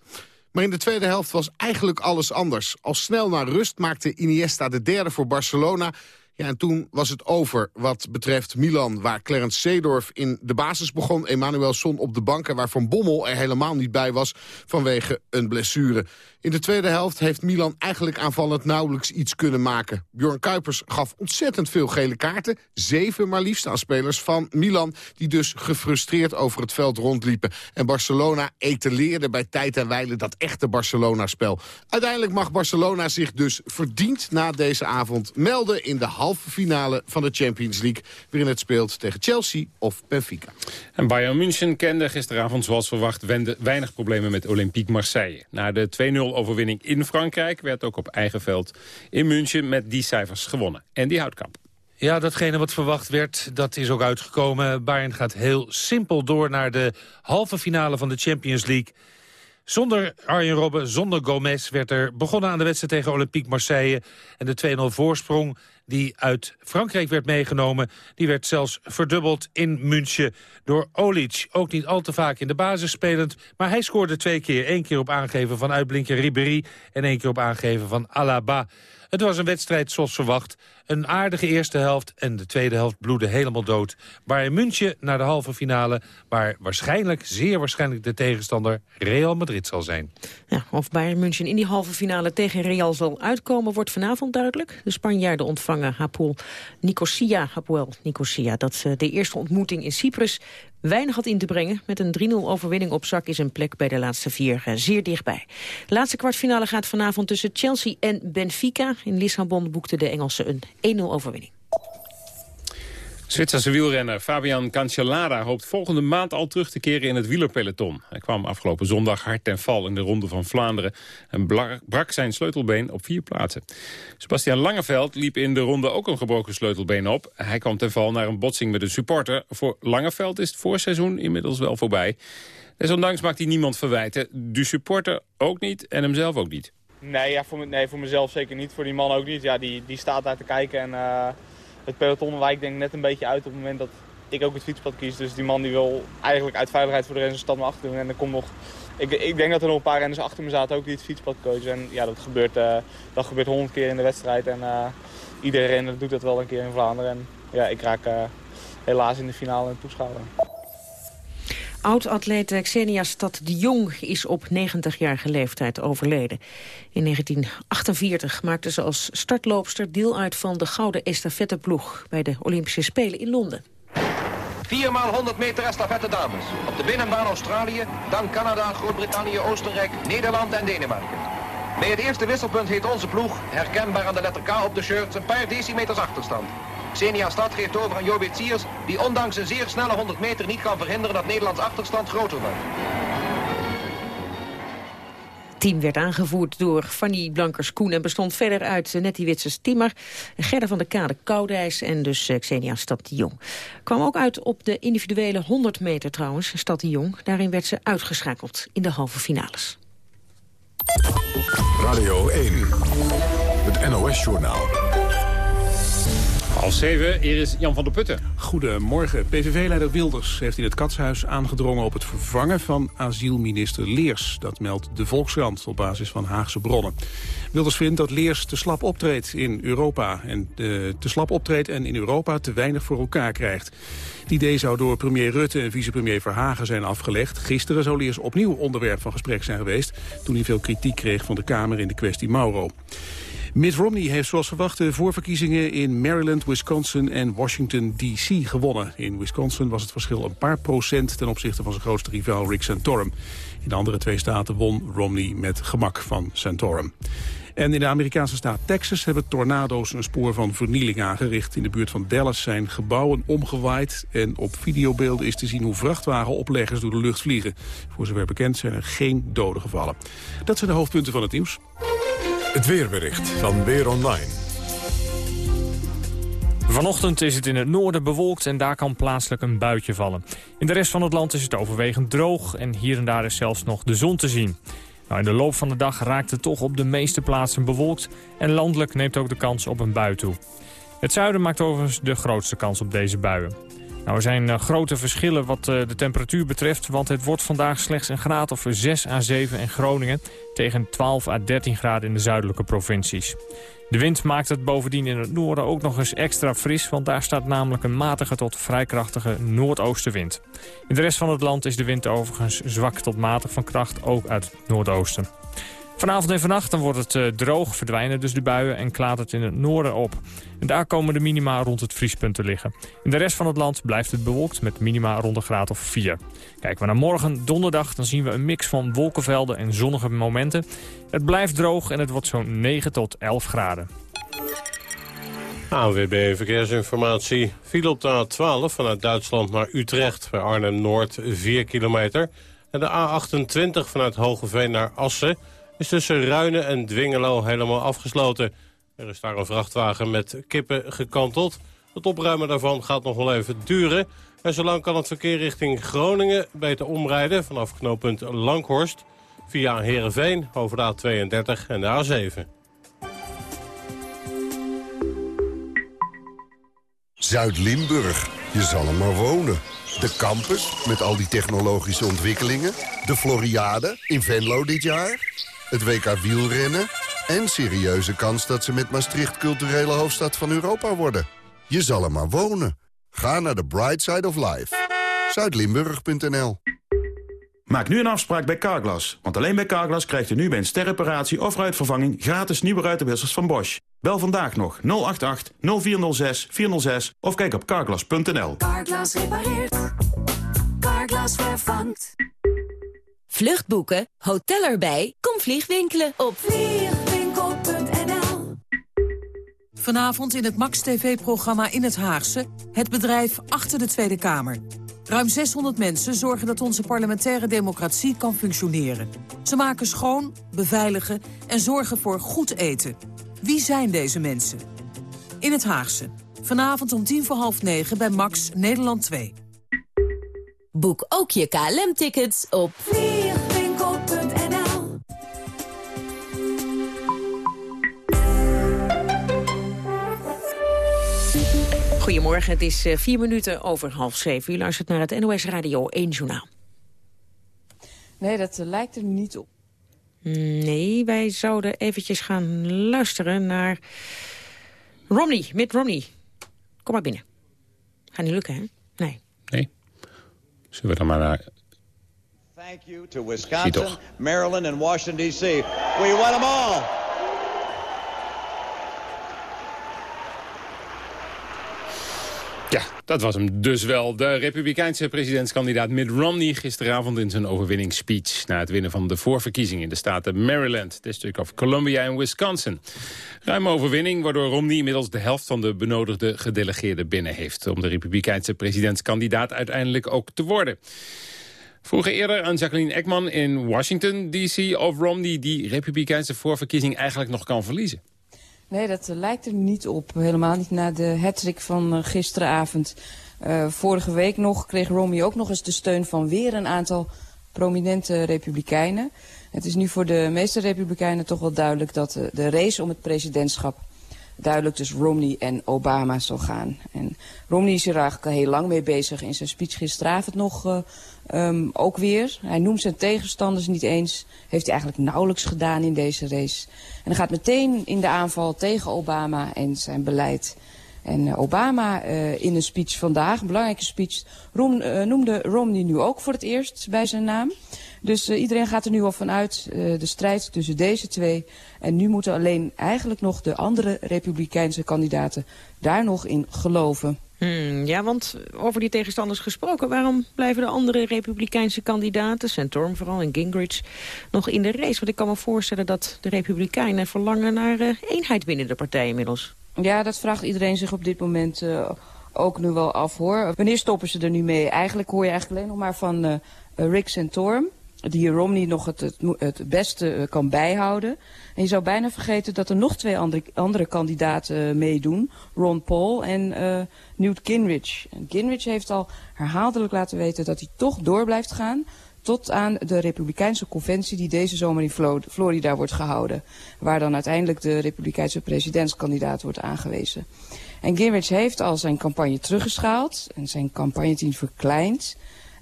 Maar in de tweede helft was eigenlijk alles anders. Al snel naar rust maakte Iniesta de derde voor Barcelona... Ja, en toen was het over wat betreft Milan, waar Clarence Seedorf in de basis begon. Emmanuel Son op de bank en waar Van Bommel er helemaal niet bij was vanwege een blessure. In de tweede helft heeft Milan eigenlijk aanvallend nauwelijks iets kunnen maken. Bjorn Kuipers gaf ontzettend veel gele kaarten. Zeven maar liefst aan spelers van Milan... die dus gefrustreerd over het veld rondliepen. En Barcelona etaleerde bij tijd en wijle dat echte Barcelona-spel. Uiteindelijk mag Barcelona zich dus verdiend na deze avond melden... in de halve finale van de Champions League... waarin het speelt tegen Chelsea of Benfica. En Bayern München kende gisteravond zoals verwacht weinig problemen met Olympique Marseille. Na de 2-0-overwinning in Frankrijk werd ook op eigen veld in München met die cijfers gewonnen. En die houtkamp. Ja, datgene wat verwacht werd, dat is ook uitgekomen. Bayern gaat heel simpel door naar de halve finale van de Champions League. Zonder Arjen Robben, zonder Gomez werd er begonnen aan de wedstrijd tegen Olympique Marseille. En de 2-0 voorsprong die uit Frankrijk werd meegenomen... die werd zelfs verdubbeld in München door Olic. Ook niet al te vaak in de basis spelend, maar hij scoorde twee keer. Eén keer op aangeven van uitblinker Ribéry en één keer op aangeven van Alaba. Het was een wedstrijd zoals verwacht. Een aardige eerste helft en de tweede helft bloedde helemaal dood. Bayern München naar de halve finale... waar waarschijnlijk, zeer waarschijnlijk de tegenstander Real Madrid zal zijn. Ja, of Bayern München in die halve finale tegen Real zal uitkomen... wordt vanavond duidelijk. De Spanjaarden ontvangen Hapoel Nicosia. Hapoel Nicosia, dat de eerste ontmoeting in Cyprus weinig had in te brengen. Met een 3-0 overwinning op zak is een plek bij de laatste vier eh, zeer dichtbij. De laatste kwartfinale gaat vanavond tussen Chelsea en Benfica. In Lissabon boekten de Engelsen een 1-0 overwinning. Zwitserse wielrenner Fabian Cancellara hoopt volgende maand al terug te keren in het wielerpeloton. Hij kwam afgelopen zondag hard ten val in de Ronde van Vlaanderen en brak zijn sleutelbeen op vier plaatsen. Sebastian Langeveld liep in de ronde ook een gebroken sleutelbeen op. Hij kwam ten val naar een botsing met een supporter. Voor Langeveld is het voorseizoen inmiddels wel voorbij. Desondanks maakt hij niemand verwijten. De supporter ook niet en hemzelf ook niet. Nee, ja, voor, me- nee, voor mezelf zeker niet. Voor die man ook niet. Ja, die, die staat daar te kijken en eh, het peloton wijkt denk ik net een beetje uit op het moment dat, ik ook het fietspad kies. Dus die man die wil eigenlijk uit veiligheid voor de renners stad maar achter doen. En er komt nog, ik, ik denk dat er nog een paar renners achter me zaten ook die het fietspad coachen. En ja, dat gebeurt, eh, dat gebeurt honderd keer in de wedstrijd. En uh, iedere renner doet dat wel een keer in Vlaanderen. En ja, ik raak helaas in de finale in toeschouwer. Oud-atleet Xenia Stad de Jong is op 90-jarige leeftijd overleden. In 1948 maakte ze als startloopster deel uit van de gouden estafetteploeg... bij de Olympische Spelen in Londen. 4 maal 100 meter estafette dames. Op de binnenbaan Australië, dan Canada, Groot-Brittannië, Oostenrijk, Nederland en Denemarken. Bij het eerste wisselpunt heet onze ploeg, herkenbaar aan de letter K op de shirts, een paar decimeters achterstand. Xenia Stad geeft over aan Jobit Siers, die ondanks een zeer snelle 100 meter niet kan verhinderen dat Nederlands achterstand groter wordt. Het team werd aangevoerd door Fanny Blankers-Koen... en bestond verder uit Nettie Witsers-Timmer, Gerda van der Kade Koudijs... en dus Xenia Stad de Jong. Kwam ook uit op de individuele 100 meter trouwens, Stad de Jong. Daarin werd ze uitgeschakeld in de halve finales. Radio 1, het NOS-journaal. Half zeven, hier is Jan van der Putten. Goedemorgen. PVV-leider Wilders heeft in het Katshuis aangedrongen op het vervangen van asielminister Leers. Dat meldt de Volkskrant op basis van Haagse bronnen. Wilders vindt dat Leers te slap optreedt in Europa. En te slap optreedt en in Europa te weinig voor elkaar krijgt. Het idee zou door premier Rutte en vicepremier Verhagen zijn afgelegd. Gisteren zou Leers opnieuw onderwerp van gesprek zijn geweest... toen hij veel kritiek kreeg van de Kamer in de kwestie Mauro. Mitt Romney heeft zoals verwacht de voorverkiezingen in Maryland, Wisconsin en Washington D.C. gewonnen. In Wisconsin was het verschil een paar procent ten opzichte van zijn grootste rivaal Rick Santorum. In de andere twee staten won Romney met gemak van Santorum. En in de Amerikaanse staat Texas hebben tornado's een spoor van vernieling aangericht. In de buurt van Dallas zijn gebouwen omgewaaid. En op videobeelden is te zien hoe vrachtwagenopleggers door de lucht vliegen. Voor zover bekend zijn er geen doden gevallen. Dat zijn de hoofdpunten van het nieuws. Het weerbericht van Weer Online. Vanochtend is het in het noorden bewolkt en daar kan plaatselijk een buitje vallen. In de rest van het land is het overwegend droog en hier en daar is zelfs nog de zon te zien. Nou, in de loop van de dag raakt het toch op de meeste plaatsen bewolkt... en landelijk neemt ook de kans op een bui toe. Het zuiden maakt overigens de grootste kans op deze buien. Nou, er zijn uh, grote verschillen wat uh, de temperatuur betreft... want het wordt vandaag slechts een graad of 6 à 7 in Groningen... tegen 12 à 13 graden in de zuidelijke provincies. De wind maakt het bovendien in het noorden ook nog eens extra fris... want daar staat namelijk een matige tot vrij krachtige noordoostenwind. In de rest van het land is de wind overigens zwak tot matig van kracht, ook uit het noordoosten. Vanavond en vannacht dan wordt het uh, droog, verdwijnen dus de buien en klaart het in het noorden op. En daar komen de minima rond het vriespunt te liggen. In de rest van het land blijft het bewolkt met minima rond de graad of 4. Kijken we naar morgen, donderdag, dan zien we een mix van wolkenvelden en zonnige momenten. Het blijft droog en het wordt zo'n 9 tot 11 graden. ANWB Verkeersinformatie. Viel op de A12 vanuit Duitsland naar Utrecht bij Arnhem-Noord 4 kilometer. En de A28 vanuit Hogeveen naar Assen is tussen Ruinen en Dwingelo helemaal afgesloten. Er is daar een vrachtwagen met kippen gekanteld. Het opruimen daarvan gaat nog wel even duren. En zolang kan het verkeer richting Groningen beter omrijden... vanaf knooppunt Langhorst via Heerenveen over de A32 en de A7. Zuid-Limburg, je zal er maar wonen. De campus, met al die technologische ontwikkelingen. De Floriade, in Venlo dit jaar. Het WK wielrennen. En serieuze kans dat ze met Maastricht culturele hoofdstad van Europa worden. Je zal er maar wonen. Ga naar de Bright Side of Life. Zuidlimburg.nl Maak nu een afspraak bij Carglass. Want alleen bij Carglass krijgt u nu bij een sterreparatie of ruitvervanging... gratis nieuwe ruitenwissers van Bosch. Bel vandaag nog 088 0406 406 of kijk op carglass.nl. Carglass repareert. Carglass vervangt. Vluchtboeken, hotel erbij, kom vliegwinkelen op vliegwinkel.nl Vanavond in het Max TV-programma In het Haagse... het bedrijf achter de Tweede Kamer. Ruim 600 mensen zorgen dat onze parlementaire democratie kan functioneren. Ze maken schoon, beveiligen en zorgen voor goed eten. Wie zijn deze mensen? In het Haagse. Vanavond om tien voor half negen bij Max Nederland 2. Boek ook je KLM-tickets op Goedemorgen, het is eh, vier minuten over half zeven. U luistert naar het NOS Radio 1 Journaal. Nee, dat eh, lijkt er niet op. Nee, wij zouden eventjes gaan luisteren naar Romney, Mitt Romney. Kom maar binnen. Gaat niet lukken, hè? Nee. Nee. Zullen we dan maar naar... Thank you to Wisconsin, Maryland, and Washington, D.C. We won them all. Ja, dat was hem dus wel. De republikeinse presidentskandidaat Mitt Romney... gisteravond in zijn overwinningsspeech... na het winnen van de voorverkiezing in de staten Maryland... District of Columbia en Wisconsin. Ruime overwinning, waardoor Romney inmiddels de helft... van de benodigde gedelegeerden binnen heeft... om de republikeinse presidentskandidaat uiteindelijk ook te worden. Vroeger eerder aan Jacqueline Ekman in Washington, D.C. of Romney die republikeinse voorverkiezing eigenlijk nog kan verliezen. Nee, dat eh, lijkt er niet op. Helemaal niet na de hattrick van eh, gisteravond. Eh, vorige week nog kreeg Romney ook nog eens de steun van weer een aantal prominente republikeinen. Het is nu voor de meeste republikeinen toch wel duidelijk dat de race om het presidentschap duidelijk tussen Romney en Obama zal gaan. En Romney is er eigenlijk al heel lang mee bezig. In zijn speech gisteravond nog eh, ehm, ook weer. Hij noemt zijn tegenstanders niet eens. Heeft hij eigenlijk nauwelijks gedaan in deze race. En hij gaat meteen in de aanval tegen Obama en zijn beleid. En eh, Obama eh, in een speech vandaag, een belangrijke speech, noemde Romney nu ook voor het eerst bij zijn naam. Dus eh, iedereen gaat er nu al vanuit, eh, de strijd tussen deze twee. En nu moeten alleen eigenlijk nog de andere republikeinse kandidaten daar nog in geloven. Hmm, ja, want over die tegenstanders gesproken... waarom blijven de andere republikeinse kandidaten... Santorum vooral en Gingrich nog in de race? Want ik kan me voorstellen dat de republikeinen verlangen... naar eh, eenheid binnen de partij inmiddels. Ja, dat vraagt iedereen zich op dit moment ook nu wel af hoor. Wanneer stoppen ze er nu mee? Eigenlijk hoor je eigenlijk alleen nog maar van Rick Santorum. Die Romney nog het, het, beste eh, kan bijhouden. En je zou bijna vergeten dat er nog twee andere, andere kandidaten eh, meedoen. Ron Paul en eh, Newt Gingrich. Gingrich heeft al herhaaldelijk laten weten dat hij toch door blijft gaan tot aan de Republikeinse conventie die deze zomer in Flo- Florida wordt gehouden. Waar dan uiteindelijk de Republikeinse presidentskandidaat wordt aangewezen. En Gingrich heeft al zijn campagne teruggeschaald en zijn campagneteam verkleind.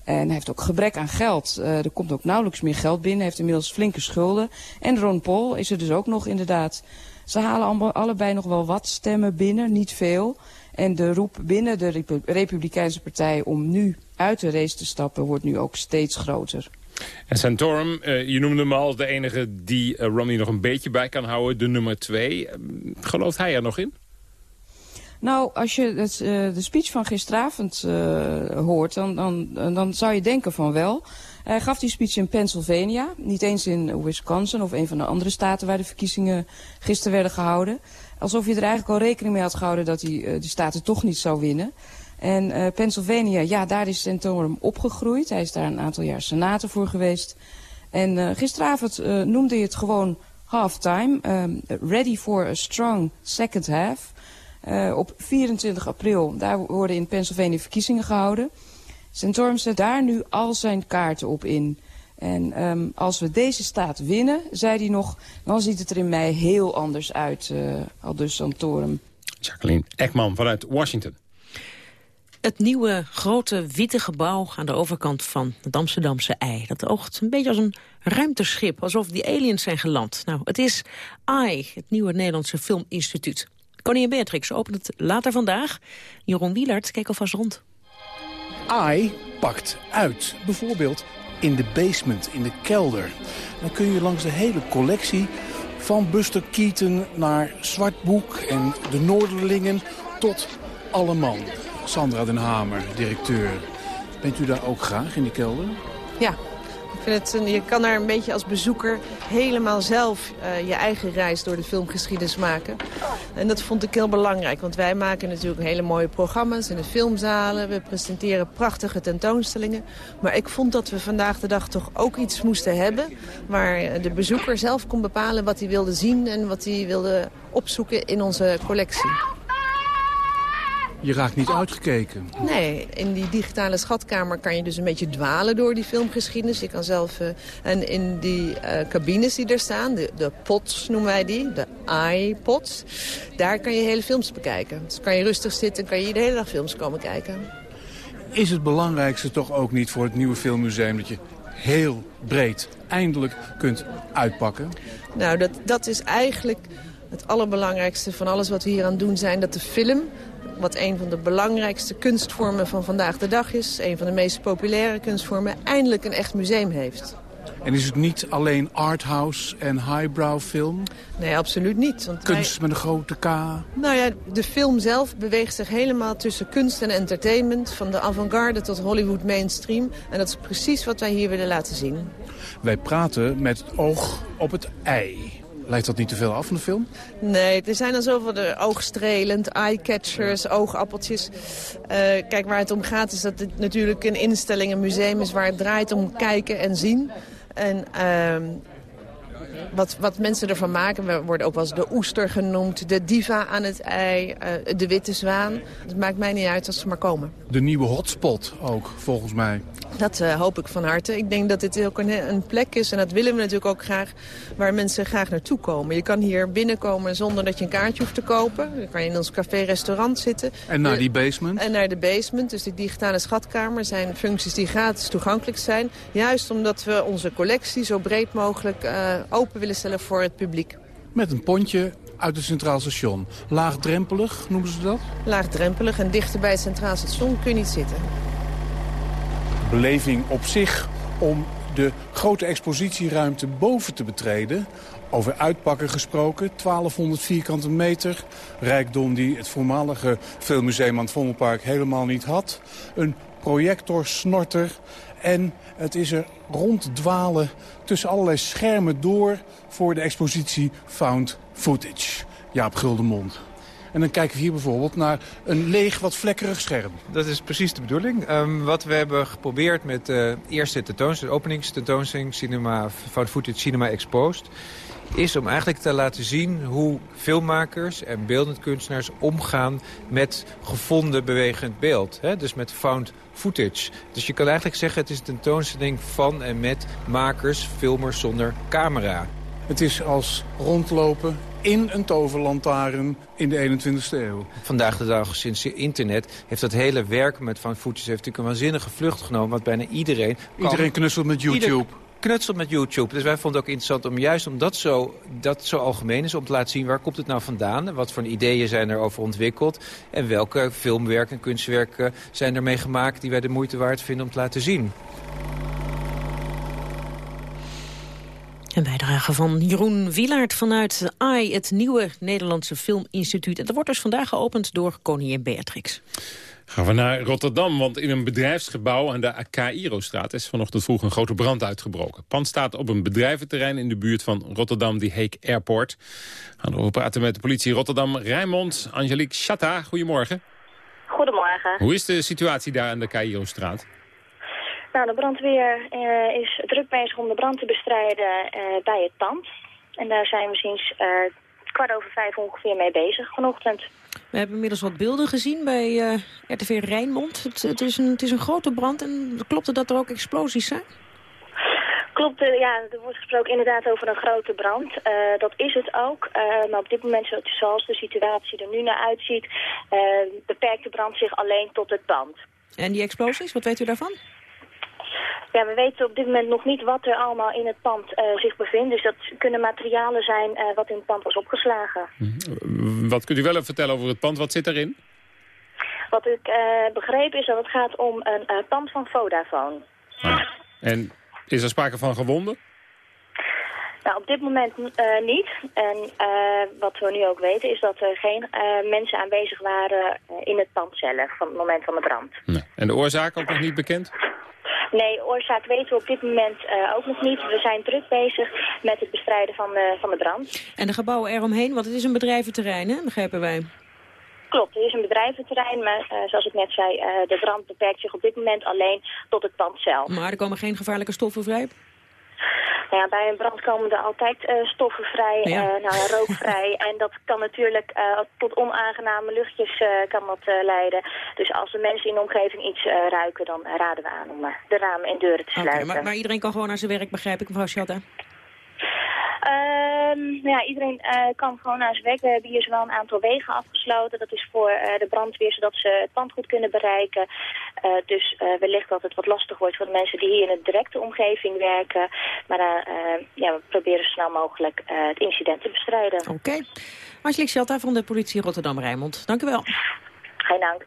En hij heeft ook gebrek aan geld. Eh, er komt ook nauwelijks meer geld binnen. Hij heeft inmiddels flinke schulden. En Ron Paul is er dus ook nog inderdaad. Ze halen allebei nog wel wat stemmen binnen, niet veel. En de roep binnen de Repu- Republikeinse partij om nu uit de race te stappen wordt nu ook steeds groter. En Santorum, eh, je noemde hem al als de enige die eh, Romney nog een beetje bij kan houden. De nummer twee. Eh, gelooft hij er nog in? Nou, als je het, eh, de speech van gisteravond eh, hoort, dan, dan, dan zou je denken van wel. Hij gaf die speech in Pennsylvania, niet eens in Wisconsin of een van de andere staten waar de verkiezingen gisteren werden gehouden. Alsof je er eigenlijk al rekening mee had gehouden dat hij eh, die staten toch niet zou winnen. En eh, Pennsylvania, ja, daar is Santorum opgegroeid. Hij is daar een aantal jaar senator voor geweest. En eh, gisteravond eh, noemde hij het gewoon halftime. ehm, ready for a strong second half. Eh, op 24 april, daar worden in Pennsylvania verkiezingen gehouden. Santorum zet daar nu al zijn kaarten op in. En ehm, als we deze staat winnen, zei hij nog, dan ziet het er in mei heel anders uit, eh al dus Santorum. Jacqueline Ekman vanuit Washington. Het nieuwe grote witte gebouw aan de overkant van het Amsterdamse ei. Dat oogt een beetje als een ruimteschip, alsof die aliens zijn geland. Nou, het is AI, het nieuwe Nederlandse filminstituut. Koningin Beatrix opent het later vandaag. Jeroen Wielert keek alvast rond. AI pakt uit. Bijvoorbeeld in de basement, in de kelder. Dan kun je langs de hele collectie van Buster Keaton naar Zwart Boek en de Noorderlingen tot alle man. Sandra den Hamer, directeur. Bent u daar ook graag in die kelder? Ja, je kan daar een beetje als bezoeker helemaal zelf eh, je eigen reis door de filmgeschiedenis maken. En dat vond ik heel belangrijk, want wij maken natuurlijk hele mooie programma's in de filmzalen. We presenteren prachtige tentoonstellingen. Maar ik vond dat we vandaag de dag toch ook iets moesten hebben... waar de bezoeker zelf kon bepalen wat hij wilde zien en wat hij wilde opzoeken in onze collectie. Je raakt niet uitgekeken. Nee, in die digitale schatkamer kan je dus een beetje dwalen door die filmgeschiedenis. Je kan zelf, eh, en in die eh, cabines die er staan, de, de pods noemen wij die, de iPods, daar kan je hele films bekijken. Dus kan je rustig zitten en kan je de hele dag films komen kijken. Is het belangrijkste toch ook niet voor het nieuwe filmmuseum... dat je heel breed eindelijk kunt uitpakken? Nou, dat, dat is eigenlijk het allerbelangrijkste van alles wat we hier aan doen zijn. Dat de film, wat een van de belangrijkste kunstvormen van vandaag de dag is... een van de meest populaire kunstvormen, eindelijk een echt museum heeft. En is het niet alleen arthouse en highbrow film? Nee, absoluut niet. Want Kunst met een grote K? Nou ja, de film zelf beweegt zich helemaal tussen kunst en entertainment... van de avant-garde tot Hollywood mainstream. En dat is precies wat wij hier willen laten zien. Wij praten met het oog op het ei. Lijkt dat niet te veel af van de film? Nee, er zijn al zoveel de oogstrelend, eyecatchers, oogappeltjes. Eh, kijk, waar het om gaat is dat het natuurlijk een instelling, een museum is... waar het draait om kijken en zien. En ehm, wat, wat mensen ervan maken, we worden ook wel eens de oester genoemd... de diva aan het ei, eh, de witte zwaan. Het maakt mij niet uit als ze maar komen. De nieuwe hotspot ook, volgens mij. Dat eh, hoop ik van harte. Ik denk dat dit ook een, een plek is, en dat willen we natuurlijk ook graag, waar mensen graag naartoe komen. Je kan hier binnenkomen zonder dat je een kaartje hoeft te kopen. Dan kan je in ons café-restaurant zitten. En naar die basement? En naar de basement, dus die digitale schatkamer, zijn functies die gratis toegankelijk zijn. Juist omdat we onze collectie zo breed mogelijk eh, open willen stellen voor het publiek. Met een pontje uit het Centraal Station. Laagdrempelig, noemen ze dat? Laagdrempelig en dichter bij het Centraal Station kun je niet zitten. beleving op zich om de grote expositieruimte boven te betreden. Over uitpakken gesproken, 1200 vierkante meter. Rijkdom die het voormalige filmmuseum aan het Vondelpark helemaal niet had. Een projectorsnorter. En het is er ronddwalen tussen allerlei schermen door... voor de expositie Found Footage. Jaap Guldemond. En dan kijken we hier bijvoorbeeld naar een leeg, wat vlekkerig scherm. Dat is precies de bedoeling. Ehm, wat we hebben geprobeerd met de eerste tentoonstelling, de openingstentoonstelling Cinema, Found Footage Cinema Exposed... is om eigenlijk te laten zien hoe filmmakers en beeldend kunstenaars omgaan met gevonden bewegend beeld. Hè? Dus met found footage. Dus je kan eigenlijk zeggen het is een tentoonstelling van en met makers, filmers zonder camera. Het is als rondlopen in een toverlantaarn in de 21ste eeuw. Vandaag de dag, sinds internet, heeft dat hele werk met van footage heeft natuurlijk een waanzinnige vlucht genomen. Want bijna iedereen... kan- Iedereen knutselt met YouTube. Ieder knutselt met YouTube. Dus wij vonden het ook interessant om juist omdat zo, dat zo algemeen is... om te laten zien waar komt het nou vandaan... wat voor ideeën zijn er over ontwikkeld... en welke filmwerken en kunstwerken zijn ermee gemaakt... die wij de moeite waard vinden om te laten zien. Een bijdrage van Jeroen Wielaert vanuit AI, het nieuwe Nederlandse Filminstituut. En dat wordt dus vandaag geopend door koningin Beatrix. Gaan we naar Rotterdam, want in een bedrijfsgebouw aan de Cairo-straat is vanochtend vroeg een grote brand uitgebroken. Pand staat op een bedrijventerrein in de buurt van Rotterdam, die Heek Airport. We gaan erover praten met de politie Rotterdam. Rijnmond, Angelique Chatta, goedemorgen. Goedemorgen. Hoe is de situatie daar aan de Cairo-straat? Nou, de brandweer eh, is druk bezig om de brand te bestrijden eh, bij het pand. En daar zijn we sinds eh, kwart over vijf ongeveer mee bezig vanochtend. We hebben inmiddels wat beelden gezien bij eh, RTV Rijnmond. Het, het, is een, het is een grote brand en klopt het dat er ook explosies zijn? Klopt, eh, ja, er wordt gesproken inderdaad over een grote brand. Eh, dat is het ook. Maar op dit moment, zo- zoals de situatie er nu naar uitziet, beperkt de brand zich alleen tot het pand. En die explosies, wat weet u daarvan? Ja, we weten op dit moment nog niet wat er allemaal in het pand eh, zich bevindt. Dus dat kunnen materialen zijn eh, wat in het pand was opgeslagen. Wat kunt u wel even vertellen over het pand? Wat zit erin? Wat ik eh, begreep is dat het gaat om een pand van Vodafone. En is er sprake van gewonden? Nou, op dit moment niet. En wat we nu ook weten is dat er geen mensen aanwezig waren in het pand zelf van het moment van de brand. Nee. En de oorzaak ook nog niet bekend? Nee, oorzaak weten we op dit moment eh, ook nog niet. We zijn druk bezig met het bestrijden van de, van de brand. En de gebouwen eromheen, want het is een bedrijventerrein, hè? begrijpen wij. Klopt, er is een bedrijventerrein, maar eh, zoals ik net zei, eh, de brand beperkt zich op dit moment alleen tot het pand zelf. Maar er komen geen gevaarlijke stoffen vrij? Nou ja, bij een brand komen er altijd eh, stoffen vrij, Ja. eh, nou ja, rookvrij. en dat kan natuurlijk eh, tot onaangename luchtjes kan dat, leiden. Dus als de mensen in de omgeving iets ruiken, dan raden we aan om de ramen en deuren te sluiten. maar, maar iedereen kan gewoon naar zijn werk, begrijp ik, mevrouw Schatta. Ehm, nou ja, iedereen eh, kan gewoon naar zijn werk. We hebben hier zowel een aantal wegen afgesloten. Dat is voor eh, de brandweer, zodat ze het pand goed kunnen bereiken. Eh, dus wellicht dat het wat lastig wordt voor de mensen die hier in de directe omgeving werken. Maar ja, we proberen zo snel mogelijk het incident te bestrijden. Oké. Angelique Schatta van de politie Rotterdam-Rijnmond. Dank u wel. Geen dank.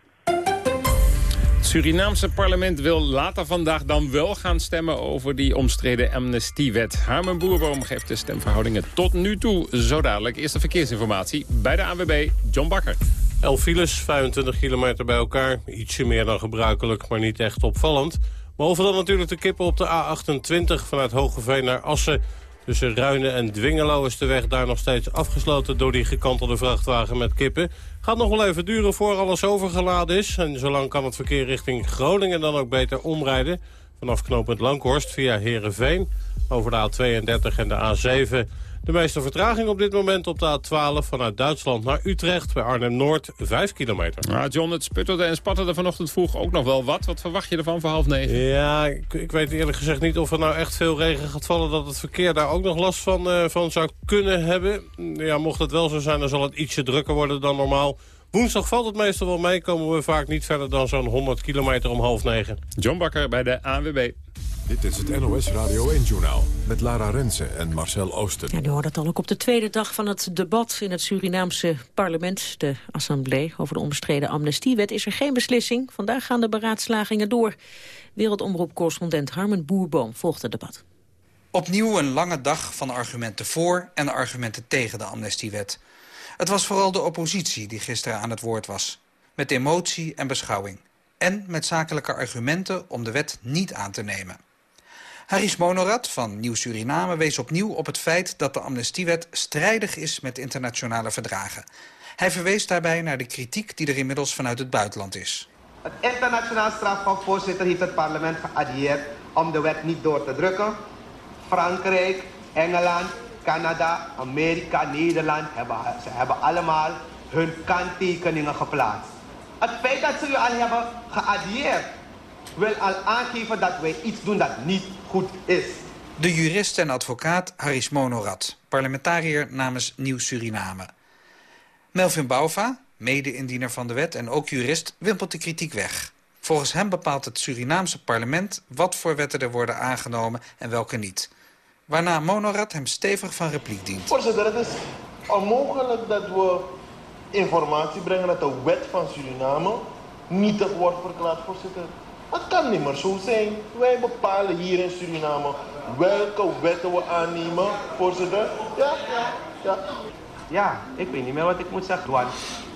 Het Surinaamse parlement wil later vandaag dan wel gaan stemmen over die omstreden amnestiewet. Harmen Boerboom geeft de stemverhoudingen tot nu toe zo dadelijk. Eerste verkeersinformatie bij de ANWB, John Bakker. 11 files, 25 kilometer bij elkaar. Ietsje meer dan gebruikelijk, maar niet echt opvallend. Behalve dan natuurlijk de kippen op de A28 vanuit Hogeveen naar Assen. Tussen Ruinen en Dwingelo is de weg daar nog steeds afgesloten... door die gekantelde vrachtwagen met kippen. Gaat nog wel even duren voor alles overgeladen is. En zolang kan het verkeer richting Groningen dan ook beter omrijden. Vanaf knooppunt Langhorst via Heerenveen over de A32 en de A7... De meeste vertraging op dit moment op de A12 vanuit Duitsland naar Utrecht... bij Arnhem-Noord, 5 kilometer. Nou, John, het sputterde en spatterde vanochtend vroeg ook nog wel wat. Wat verwacht je ervan voor half negen? Ja, ik, ik weet eerlijk gezegd niet of er nou echt veel regen gaat vallen... dat het verkeer daar ook nog last van, eh, van zou kunnen hebben. Ja, mocht het wel zo zijn, dan zal het ietsje drukker worden dan normaal. Woensdag valt het meestal wel mee, komen we vaak niet verder dan zo'n 100 kilometer om half negen. John Bakker bij de ANWB. Dit is het NOS Radio 1-journaal met Lara Rensen en Marcel Oosten. Ja, u hoort het al ook op de tweede dag van het debat in het Surinaamse parlement, de Assemblée, over de omstreden amnestiewet, is er geen beslissing. Vandaag gaan de beraadslagingen door. Wereldomroep-correspondent Harmen Boerboom volgt het debat. Opnieuw een lange dag van argumenten voor en argumenten tegen de amnestiewet. Het was vooral de oppositie die gisteren aan het woord was. Met emotie en beschouwing. En met zakelijke argumenten om de wet niet aan te nemen. Haris Monorad van Nieuw Suriname wees opnieuw op het feit dat de amnestiewet strijdig is met internationale verdragen. Hij verwees daarbij naar de kritiek die er inmiddels vanuit het buitenland is. Het internationaal strafhofvoorzitter heeft het parlement geadieerd om de wet niet door te drukken. Frankrijk, Engeland, Canada, Amerika, Nederland hebben, ze hebben allemaal hun kanttekeningen geplaatst. Het feit dat ze u al hebben geadieerd wil al aangeven dat wij iets doen dat niet goed is. De jurist en advocaat Haris Monorad, parlementariër namens Nieuw Suriname. Melvin Bouva, mede-indiener van de wet en ook jurist, wimpelt de kritiek weg. Volgens hem bepaalt het Surinaamse parlement wat voor wetten er worden aangenomen en welke niet. Waarna Monorad hem stevig van repliek dient. Voorzitter, het is onmogelijk dat we informatie brengen dat de wet van Suriname nietig wordt verklaard, voorzitter. Het kan niet meer zo zijn. Wij bepalen hier in Suriname welke wetten we aannemen, voorzitter. Ja, ja, ja. Ja, ik weet niet meer wat ik moet zeggen. Want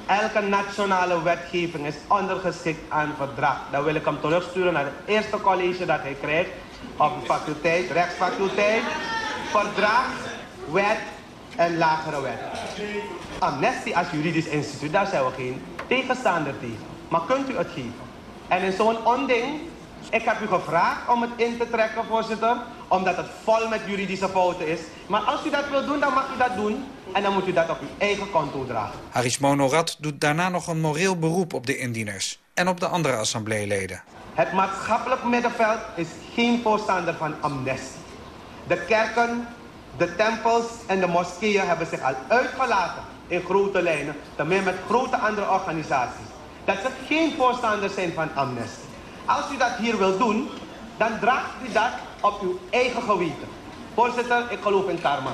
elke nationale wetgeving is ondergeschikt aan verdrag. Dan wil ik hem terugsturen naar het eerste college dat hij krijgt. Op de faculteit, rechtsfaculteit, verdrag, wet en lagere wet. Amnestie als juridisch instituut, daar zijn we geen tegenstander tegen. Maar kunt u het geven? En in zo'n onding, ik heb u gevraagd om het in te trekken, voorzitter, omdat het vol met juridische fouten is. Maar als u dat wilt doen, dan mag u dat doen. En dan moet u dat op uw eigen konto dragen. Haris Monorad doet daarna nog een moreel beroep op de indieners en op de andere assembleeleden. Het maatschappelijk middenveld is geen voorstander van amnestie. De kerken, de tempels en de moskeeën hebben zich al uitgelaten in grote lijnen, tenminste met grote andere organisaties, dat ze geen voorstander zijn van amnestie. Als u dat hier wilt doen, dan draagt u dat op uw eigen geweten. Voorzitter, ik geloof in karma.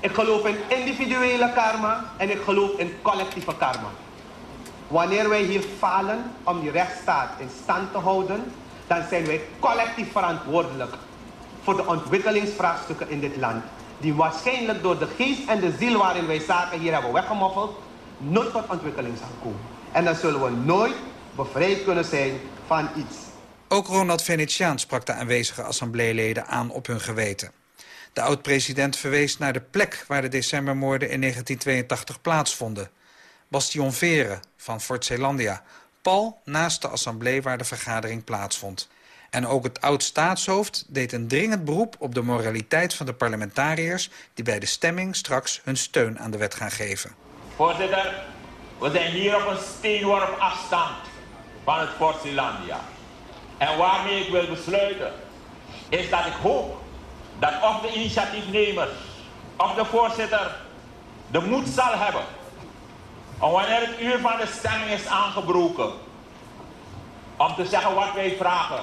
Ik geloof in individuele karma en ik geloof in collectieve karma. Wanneer wij hier falen om die rechtsstaat in stand te houden, dan zijn wij collectief verantwoordelijk voor de ontwikkelingsvraagstukken in dit land. Die waarschijnlijk door de geest en de ziel waarin wij zaken hier hebben weggemoffeld, nooit tot ontwikkeling zal komen. En dan zullen we nooit bevrijd kunnen zijn van iets. Ook Ronald Venetiaan sprak de aanwezige assembleeleden aan op hun geweten. De oud-president verwees naar de plek waar de decembermoorden in 1982 plaatsvonden. Bastion Vere van Fort Zeelandia, pal naast de assemblee waar de vergadering plaatsvond. En ook het oud-staatshoofd deed een dringend beroep op de moraliteit van de parlementariërs... die bij de stemming straks hun steun aan de wet gaan geven. Voorzitter, we zijn hier op een steenworp afstand van het Fort Zeelandia. En waarmee ik wil besluiten, is dat ik hoop dat of de initiatiefnemers of de voorzitter de moed zal hebben om wanneer het uur van de stemming is aangebroken, om te zeggen wat wij vragen,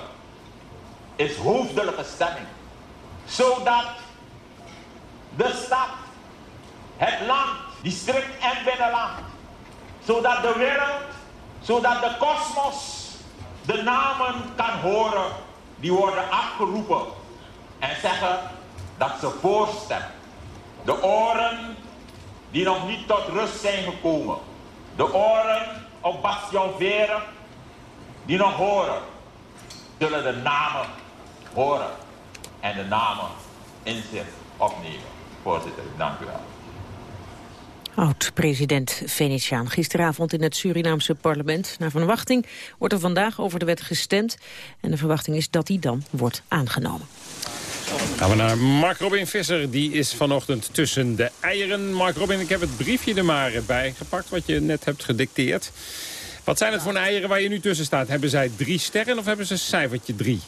is hoofdelijke stemming. Zodat de stad, het land, district en binnenland, zodat de wereld, zodat de kosmos de namen kan horen die worden afgeroepen en zeggen dat ze voorstemmen. De oren die nog niet tot rust zijn gekomen. De oren op Bastion Veren die nog horen, zullen de namen horen en de namen in zich opnemen. Voorzitter, dank u wel. Oud-president Venetiaan gisteravond in het Surinaamse parlement. Naar verwachting wordt er vandaag over de wet gestemd. En de verwachting is dat die dan wordt aangenomen. Gaan we naar Mark Robin Visser. Die is vanochtend tussen de eieren. Mark Robin, ik heb het briefje er maar bij gepakt... wat je net hebt gedicteerd. Wat zijn het voor eieren waar je nu tussen staat? Hebben zij drie sterren of hebben ze cijfertje drie?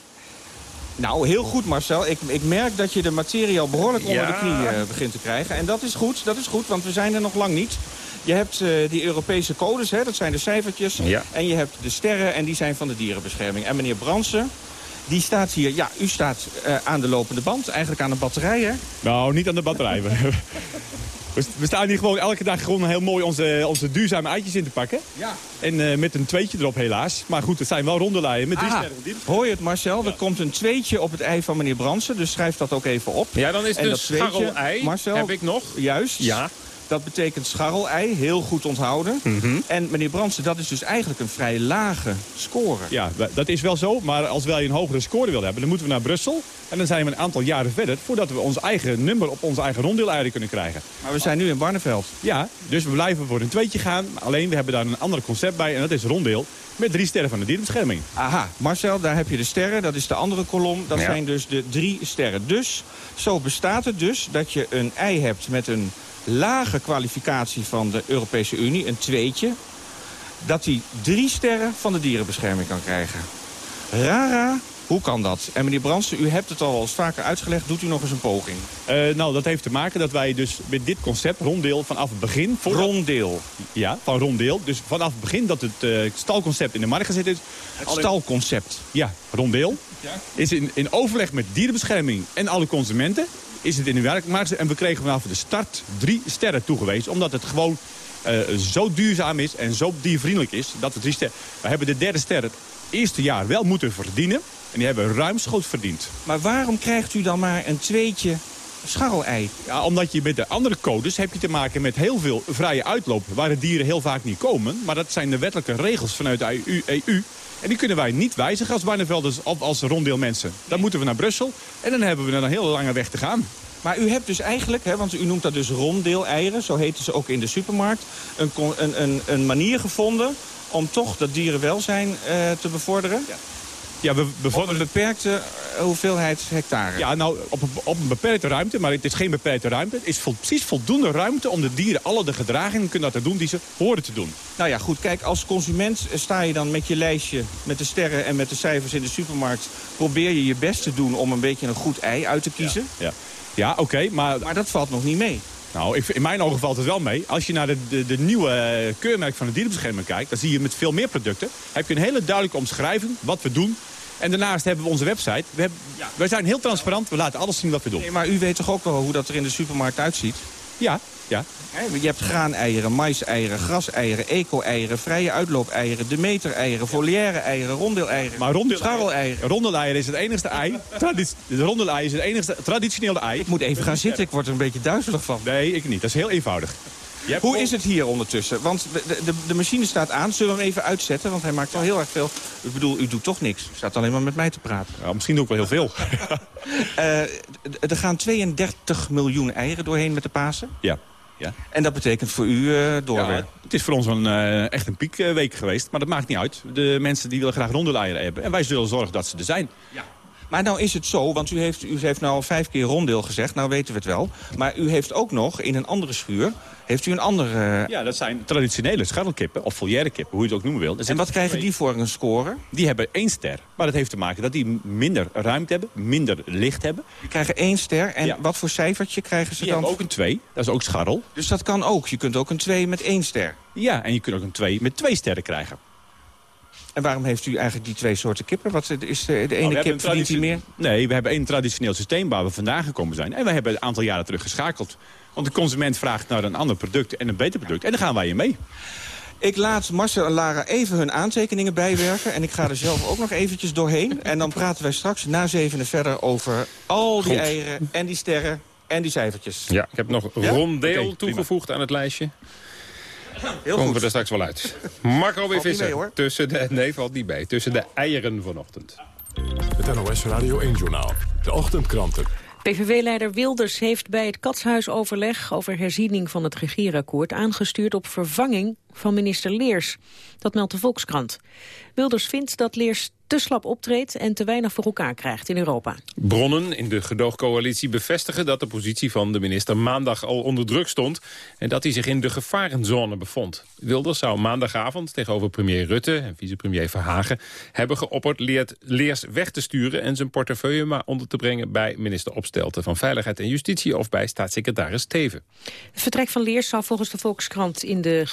Nou, heel goed Marcel. Ik, ik merk dat je de materie al behoorlijk onder Ja. de knie eh, begint te krijgen. En dat is goed, dat is goed, want we zijn er nog lang niet. Je hebt eh, die Europese codes, hè, dat zijn de cijfertjes. Ja. En je hebt de sterren en die zijn van de dierenbescherming. En meneer Bransen, die staat hier... Ja, u staat eh, aan de lopende band, eigenlijk aan de batterij, hè? Nou, niet aan de batterij. We, staan hier gewoon elke dag gewoon heel mooi onze, onze duurzame eitjes in te pakken. Ja. En eh, met een tweetje erop helaas. Maar goed, het zijn wel ronde leien met drie Ah, hoor je het Marcel? Er komt een tweetje op het ei van meneer Bransen. Dus schrijf dat ook even op. Ja, dan is En tweetje, scharrel-ei. Marcel, Heb ik nog? Juist. Ja. Dat betekent scharrel-ei, heel goed onthouden. Mhm. En meneer Bransen, dat is dus eigenlijk een vrij lage score. Ja, dat is wel zo. Maar als wij een hogere score willen hebben, dan moeten we naar Brussel. En dan zijn we een aantal jaren verder voordat we ons eigen nummer op onze eigen rondeeleieren kunnen krijgen. Maar we zijn nu in Barneveld. Ja, dus we blijven voor een tweetje gaan. Alleen we hebben daar een ander concept bij en dat is rondeel. Met drie sterren van de dierenbescherming. Aha, Marcel, daar heb je de sterren. Dat is de andere kolom. Dat Ja. zijn dus de drie sterren. Dus, zo bestaat het dus dat je een ei hebt met een lage kwalificatie van de Europese Unie, een tweetje, dat hij drie sterren van de dierenbescherming kan krijgen. Rara, hoe kan dat? En meneer Bransen, u hebt het al eens vaker uitgelegd. Doet u nog eens een poging? Eh, nou, dat heeft te maken dat wij dus met dit concept, rondeel, vanaf het begin... Rondeel? Ja, van rondeel. Dus vanaf het begin dat het eh, stalconcept in de markt gezet is... Het stalconcept? Ja, rondeel. Is in, in overleg met dierenbescherming en alle consumenten... is het in de werkmarkt. En we kregen vanaf de start drie sterren toegewezen. Omdat het gewoon eh, zo duurzaam is en zo diervriendelijk is... dat we drie sterren... We hebben de derde ster het eerste jaar wel moeten verdienen. En die hebben ruimschoots verdiend. Maar waarom krijgt u dan maar een tweetje scharrel-ei? Ja, omdat je met de andere codes heb je te maken met heel veel vrije uitloop... waar de dieren heel vaak niet komen. Maar dat zijn de wettelijke regels vanuit de EU. En die kunnen wij niet wijzigen als Barnevelders of als ronddeelmensen. Dan moeten we naar Brussel en dan hebben we een hele lange weg te gaan. Maar u hebt dus eigenlijk, hè, want u noemt dat dus ronddeeleieren... zo heten ze ook in de supermarkt... een, een, een manier gevonden om toch dat dierenwelzijn eh, te bevorderen... Ja, we bevorderen... een beperkte hoeveelheid hectare. Ja, nou, op, een- op een beperkte ruimte, maar het is geen beperkte ruimte. Het is vol- precies voldoende ruimte om de dieren alle de gedragingen kunnen laten doen die ze horen te doen. Nou ja, goed, kijk, als consument eh, sta je dan met je lijstje... met de sterren en met de cijfers in de supermarkt... probeer je je best te doen om een beetje een goed ei uit te kiezen. Ja, ja oké, maar... Maar dat valt nog niet mee. Nou, ik, in mijn ogen valt het wel mee. Als je naar de, de, nieuwe eh, keurmerk van de dierenbescherming kijkt... dan zie je met veel meer producten... heb je een hele duidelijke omschrijving wat we doen... En daarnaast hebben we onze website. We, zijn heel transparant. We laten alles zien wat we doen. Maar u weet toch ook wel hoe dat er in de supermarkt uitziet? Ja, ja. Je hebt graaneieren, maïseieren, graseieren, eco-eieren... vrije uitloopeieren, demeter-eieren, volière-eieren, rondeeleieren... Maar scharreleieren. rondeleier is het enigste ei. De rondeleier is het enigste traditionele ei. Ik moet even gaan zitten, ik word er een beetje duizelig van. Nee, ik niet. Dat is heel eenvoudig. Hoe is het hier ondertussen? Want de, de, de machine staat aan. Zullen we hem even uitzetten? Want hij maakt wel heel erg veel... Ik bedoel, u doet toch niks. U staat alleen maar met mij te praten. Ja, misschien doe ik wel heel veel. Eh, er gaan 32 miljoen eieren doorheen met de Pasen. Ja. Ja. En dat betekent voor u uh, doorwerken? Ja, het is voor ons een, uh, echt een piekweek geweest, maar dat maakt niet uit. De mensen die willen graag rondeleieren hebben. En wij zullen zorgen dat ze er zijn. Ja. Maar nou is het zo, want u heeft, u heeft nou al vijf keer rondeel gezegd. Nou weten we het wel. Maar u heeft ook nog in een andere schuur... heeft u een andere... Ja, dat zijn traditionele scharrelkippen, of kippen, hoe je het ook noemen wil. En wat krijgen die voor een score? Die hebben één ster. Maar dat heeft te maken dat die minder ruimte hebben, minder licht hebben. Die krijgen één ster. En ja. wat voor cijfertje krijgen ze die dan? ook een twee. Dat is ook scharrel. Dus dat kan ook. Je kunt ook een twee met één ster. Ja, en je kunt ook een twee met twee sterren krijgen. En waarom heeft u eigenlijk die twee soorten kippen? Wat is de, de ene oh, kip verdient die meer? Nee, we hebben één traditioneel systeem waar we vandaan gekomen zijn. En we hebben een aantal jaren terug geschakeld. Want de consument vraagt naar een ander product en een beter product. En daar gaan wij in mee. Ik laat Marcel en Lara even hun aantekeningen bijwerken. En ik ga er zelf ook nog eventjes doorheen. En dan praten wij straks na zevenen verder over al die Goed. eieren en die sterren en die cijfertjes. Ja, ik heb nog Ja? rondeel toegevoegd aan het lijstje. Heel Komen goed. we er straks wel uit. Marco weer vissen. mee, hoor. Tussen de, nee, valt niet bij. Tussen de eieren vanochtend. Het NOS Radio 1-journaal. De ochtendkranten. PVV-leider Wilders heeft bij het Katshuisoverleg over herziening van het regeerakkoord aangestuurd op vervanging van minister Leers. Dat meldt de Volkskrant. Wilders vindt dat Leers te slap optreedt en te weinig voor elkaar krijgt in Europa. Bronnen in de gedoogcoalitie bevestigen dat de positie van de minister maandag al onder druk stond en dat hij zich in de gevarenzone bevond. Wilders zou maandagavond tegenover premier Rutte en vicepremier Verhagen hebben geopperd Leert- Leers weg te sturen en zijn portefeuille maar onder te brengen bij minister Opstelten van Veiligheid en Justitie of bij staatssecretaris Teven. Het vertrek van Leers zou volgens de Volkskrant in de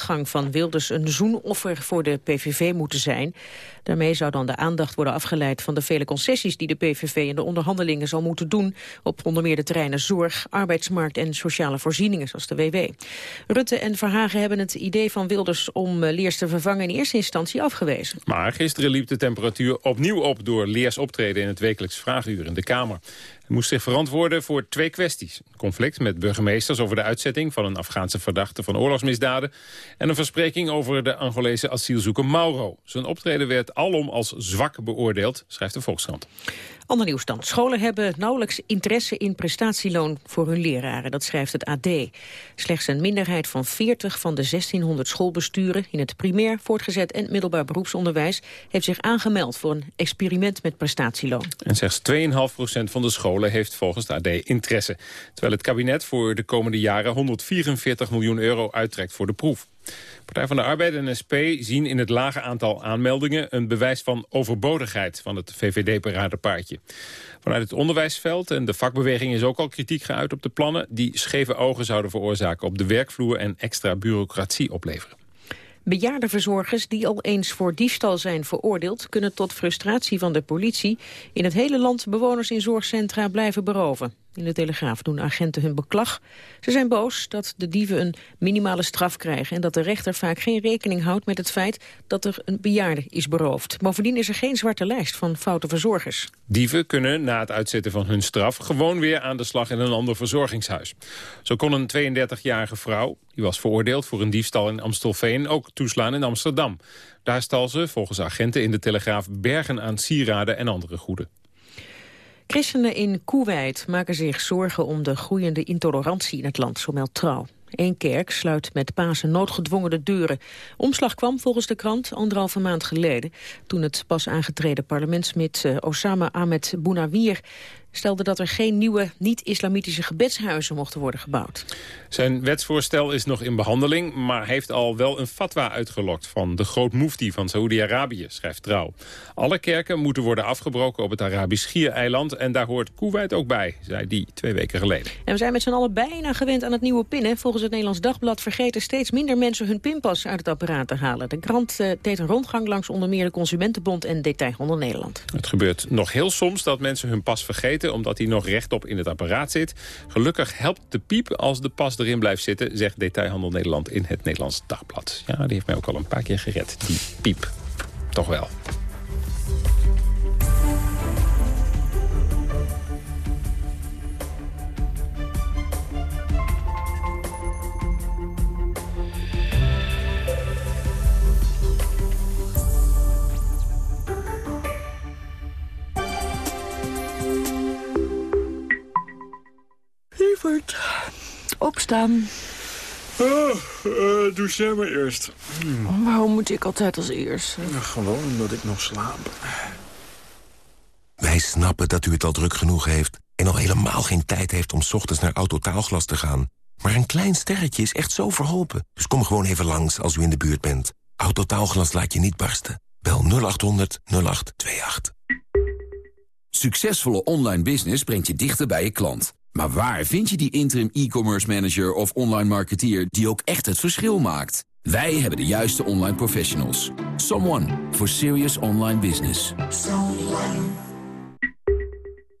gedachtegang van Wilders een zoenoffer voor de PVV moeten zijn. Daarmee zou dan de aandacht worden afgeleid van de vele concessies die de PVV in de onderhandelingen zal moeten doen op onder meer de terreinen zorg, arbeidsmarkt en sociale voorzieningen zoals de WW. Rutte en Verhagen hebben het idee van Wilders om eh, Leers te vervangen in eerste instantie afgewezen. Maar gisteren liep de temperatuur opnieuw op door Leers optreden in het wekelijks vraaguur in de Kamer. Moest zich verantwoorden voor twee kwesties. Conflict met burgemeesters over de uitzetting van een Afghaanse verdachte van oorlogsmisdaden. En een verspreking over de Angolese asielzoeker Mauro. Zijn optreden werd alom als zwak beoordeeld, schrijft de Volkskrant. Ander nieuws. Scholen hebben nauwelijks interesse in prestatieloon voor hun leraren. Dat schrijft het AD. Slechts een minderheid van 40 van de 1600 schoolbesturen... in het primair, voortgezet en middelbaar beroepsonderwijs... heeft zich aangemeld voor een experiment met prestatieloon. En slechts 2,5% van de scholen heeft volgens de AD interesse. Terwijl het kabinet voor de komende jaren 144 miljoen euro uittrekt voor de proef. Partij van de Arbeid en SP zien in het lage aantal aanmeldingen... een bewijs van overbodigheid van het VVD-paradepaardje. Vanuit het onderwijsveld en de vakbeweging is ook al kritiek geuit op de plannen... die scheve ogen zouden veroorzaken op de werkvloer en extra bureaucratie opleveren. Bejaardenverzorgers die al eens voor diefstal zijn veroordeeld... kunnen tot frustratie van de politie in het hele land bewoners in zorgcentra blijven beroven. In de Telegraaf doen agenten hun beklag. Ze zijn boos dat de dieven een minimale straf krijgen... en dat de rechter vaak geen rekening houdt met het feit dat er een bejaarde is beroofd. Bovendien is er geen zwarte lijst van foute verzorgers. Dieven kunnen na het uitzetten van hun straf gewoon weer aan de slag in een ander verzorgingshuis. Zo kon een 32-jarige vrouw, die was veroordeeld voor een diefstal in Amstelveen, ook toeslaan in Amsterdam. Daar stal ze, volgens agenten in de Telegraaf, bergen aan sieraden en andere goeden. Christenen in Koeweit maken zich zorgen om de groeiende intolerantie in het land, zo meldt Trouw. Eén kerk sluit met Pasen noodgedwongen de deuren. Omslag kwam volgens de krant anderhalve maand geleden... toen het pas aangetreden parlementslid eh, Osama Ahmed Bounawir stelde dat er geen nieuwe niet-islamitische gebedshuizen mochten worden gebouwd. Zijn wetsvoorstel is nog in behandeling, maar heeft al wel een fatwa uitgelokt van de groot mufti van Saoedi-Arabië, schrijft Trouw. Alle kerken moeten worden afgebroken op het Arabisch Schiereiland en daar hoort Kuwait ook bij, zei die twee weken geleden. En we zijn met z'n allen bijna gewend aan het nieuwe pinnen. Volgens het Nederlands Dagblad vergeten steeds minder mensen hun pinpas uit het apparaat te halen. De krant eh, deed een rondgang langs onder meer de Consumentenbond en Detailhandel Nederland. Het gebeurt nog heel soms dat mensen hun pas vergeten omdat hij nog rechtop in het apparaat zit. Gelukkig helpt de piep als de pas erin blijft zitten, zegt Detailhandel Nederland in het Nederlands Dagblad. Ja, die heeft mij ook al een paar keer gered, die piep. Toch wel. Opstaan? Oh, uh, doe jij maar eerst. Hmm. Waarom moet ik altijd als eerste? Nou, gewoon omdat ik nog slaap. Wij snappen dat u het al druk genoeg heeft... en al helemaal geen tijd heeft om 's ochtends naar Autotaalglas te gaan. Maar een klein sterretje is echt zo verholpen. Dus kom gewoon even langs als u in de buurt bent. Autotaalglas laat je niet barsten. Bel 0800 0828. Succesvolle online business brengt je dichter bij je klant. Maar waar vind je die interim e-commerce manager of online marketeer... die ook echt het verschil maakt? Wij hebben de juiste online professionals. Someone for serious online business.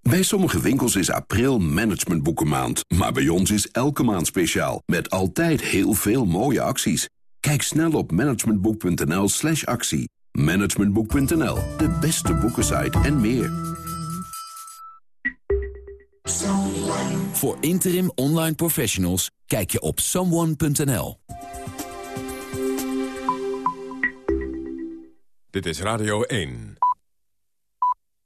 Bij sommige winkels is april managementboekenmaand. Maar bij ons is elke maand speciaal. Met altijd heel veel mooie acties. Kijk snel op managementboek.nl slash actie. Managementboek.nl, de beste boekensite en meer. Voor interim online professionals kijk je op someone.nl. Dit is Radio 1.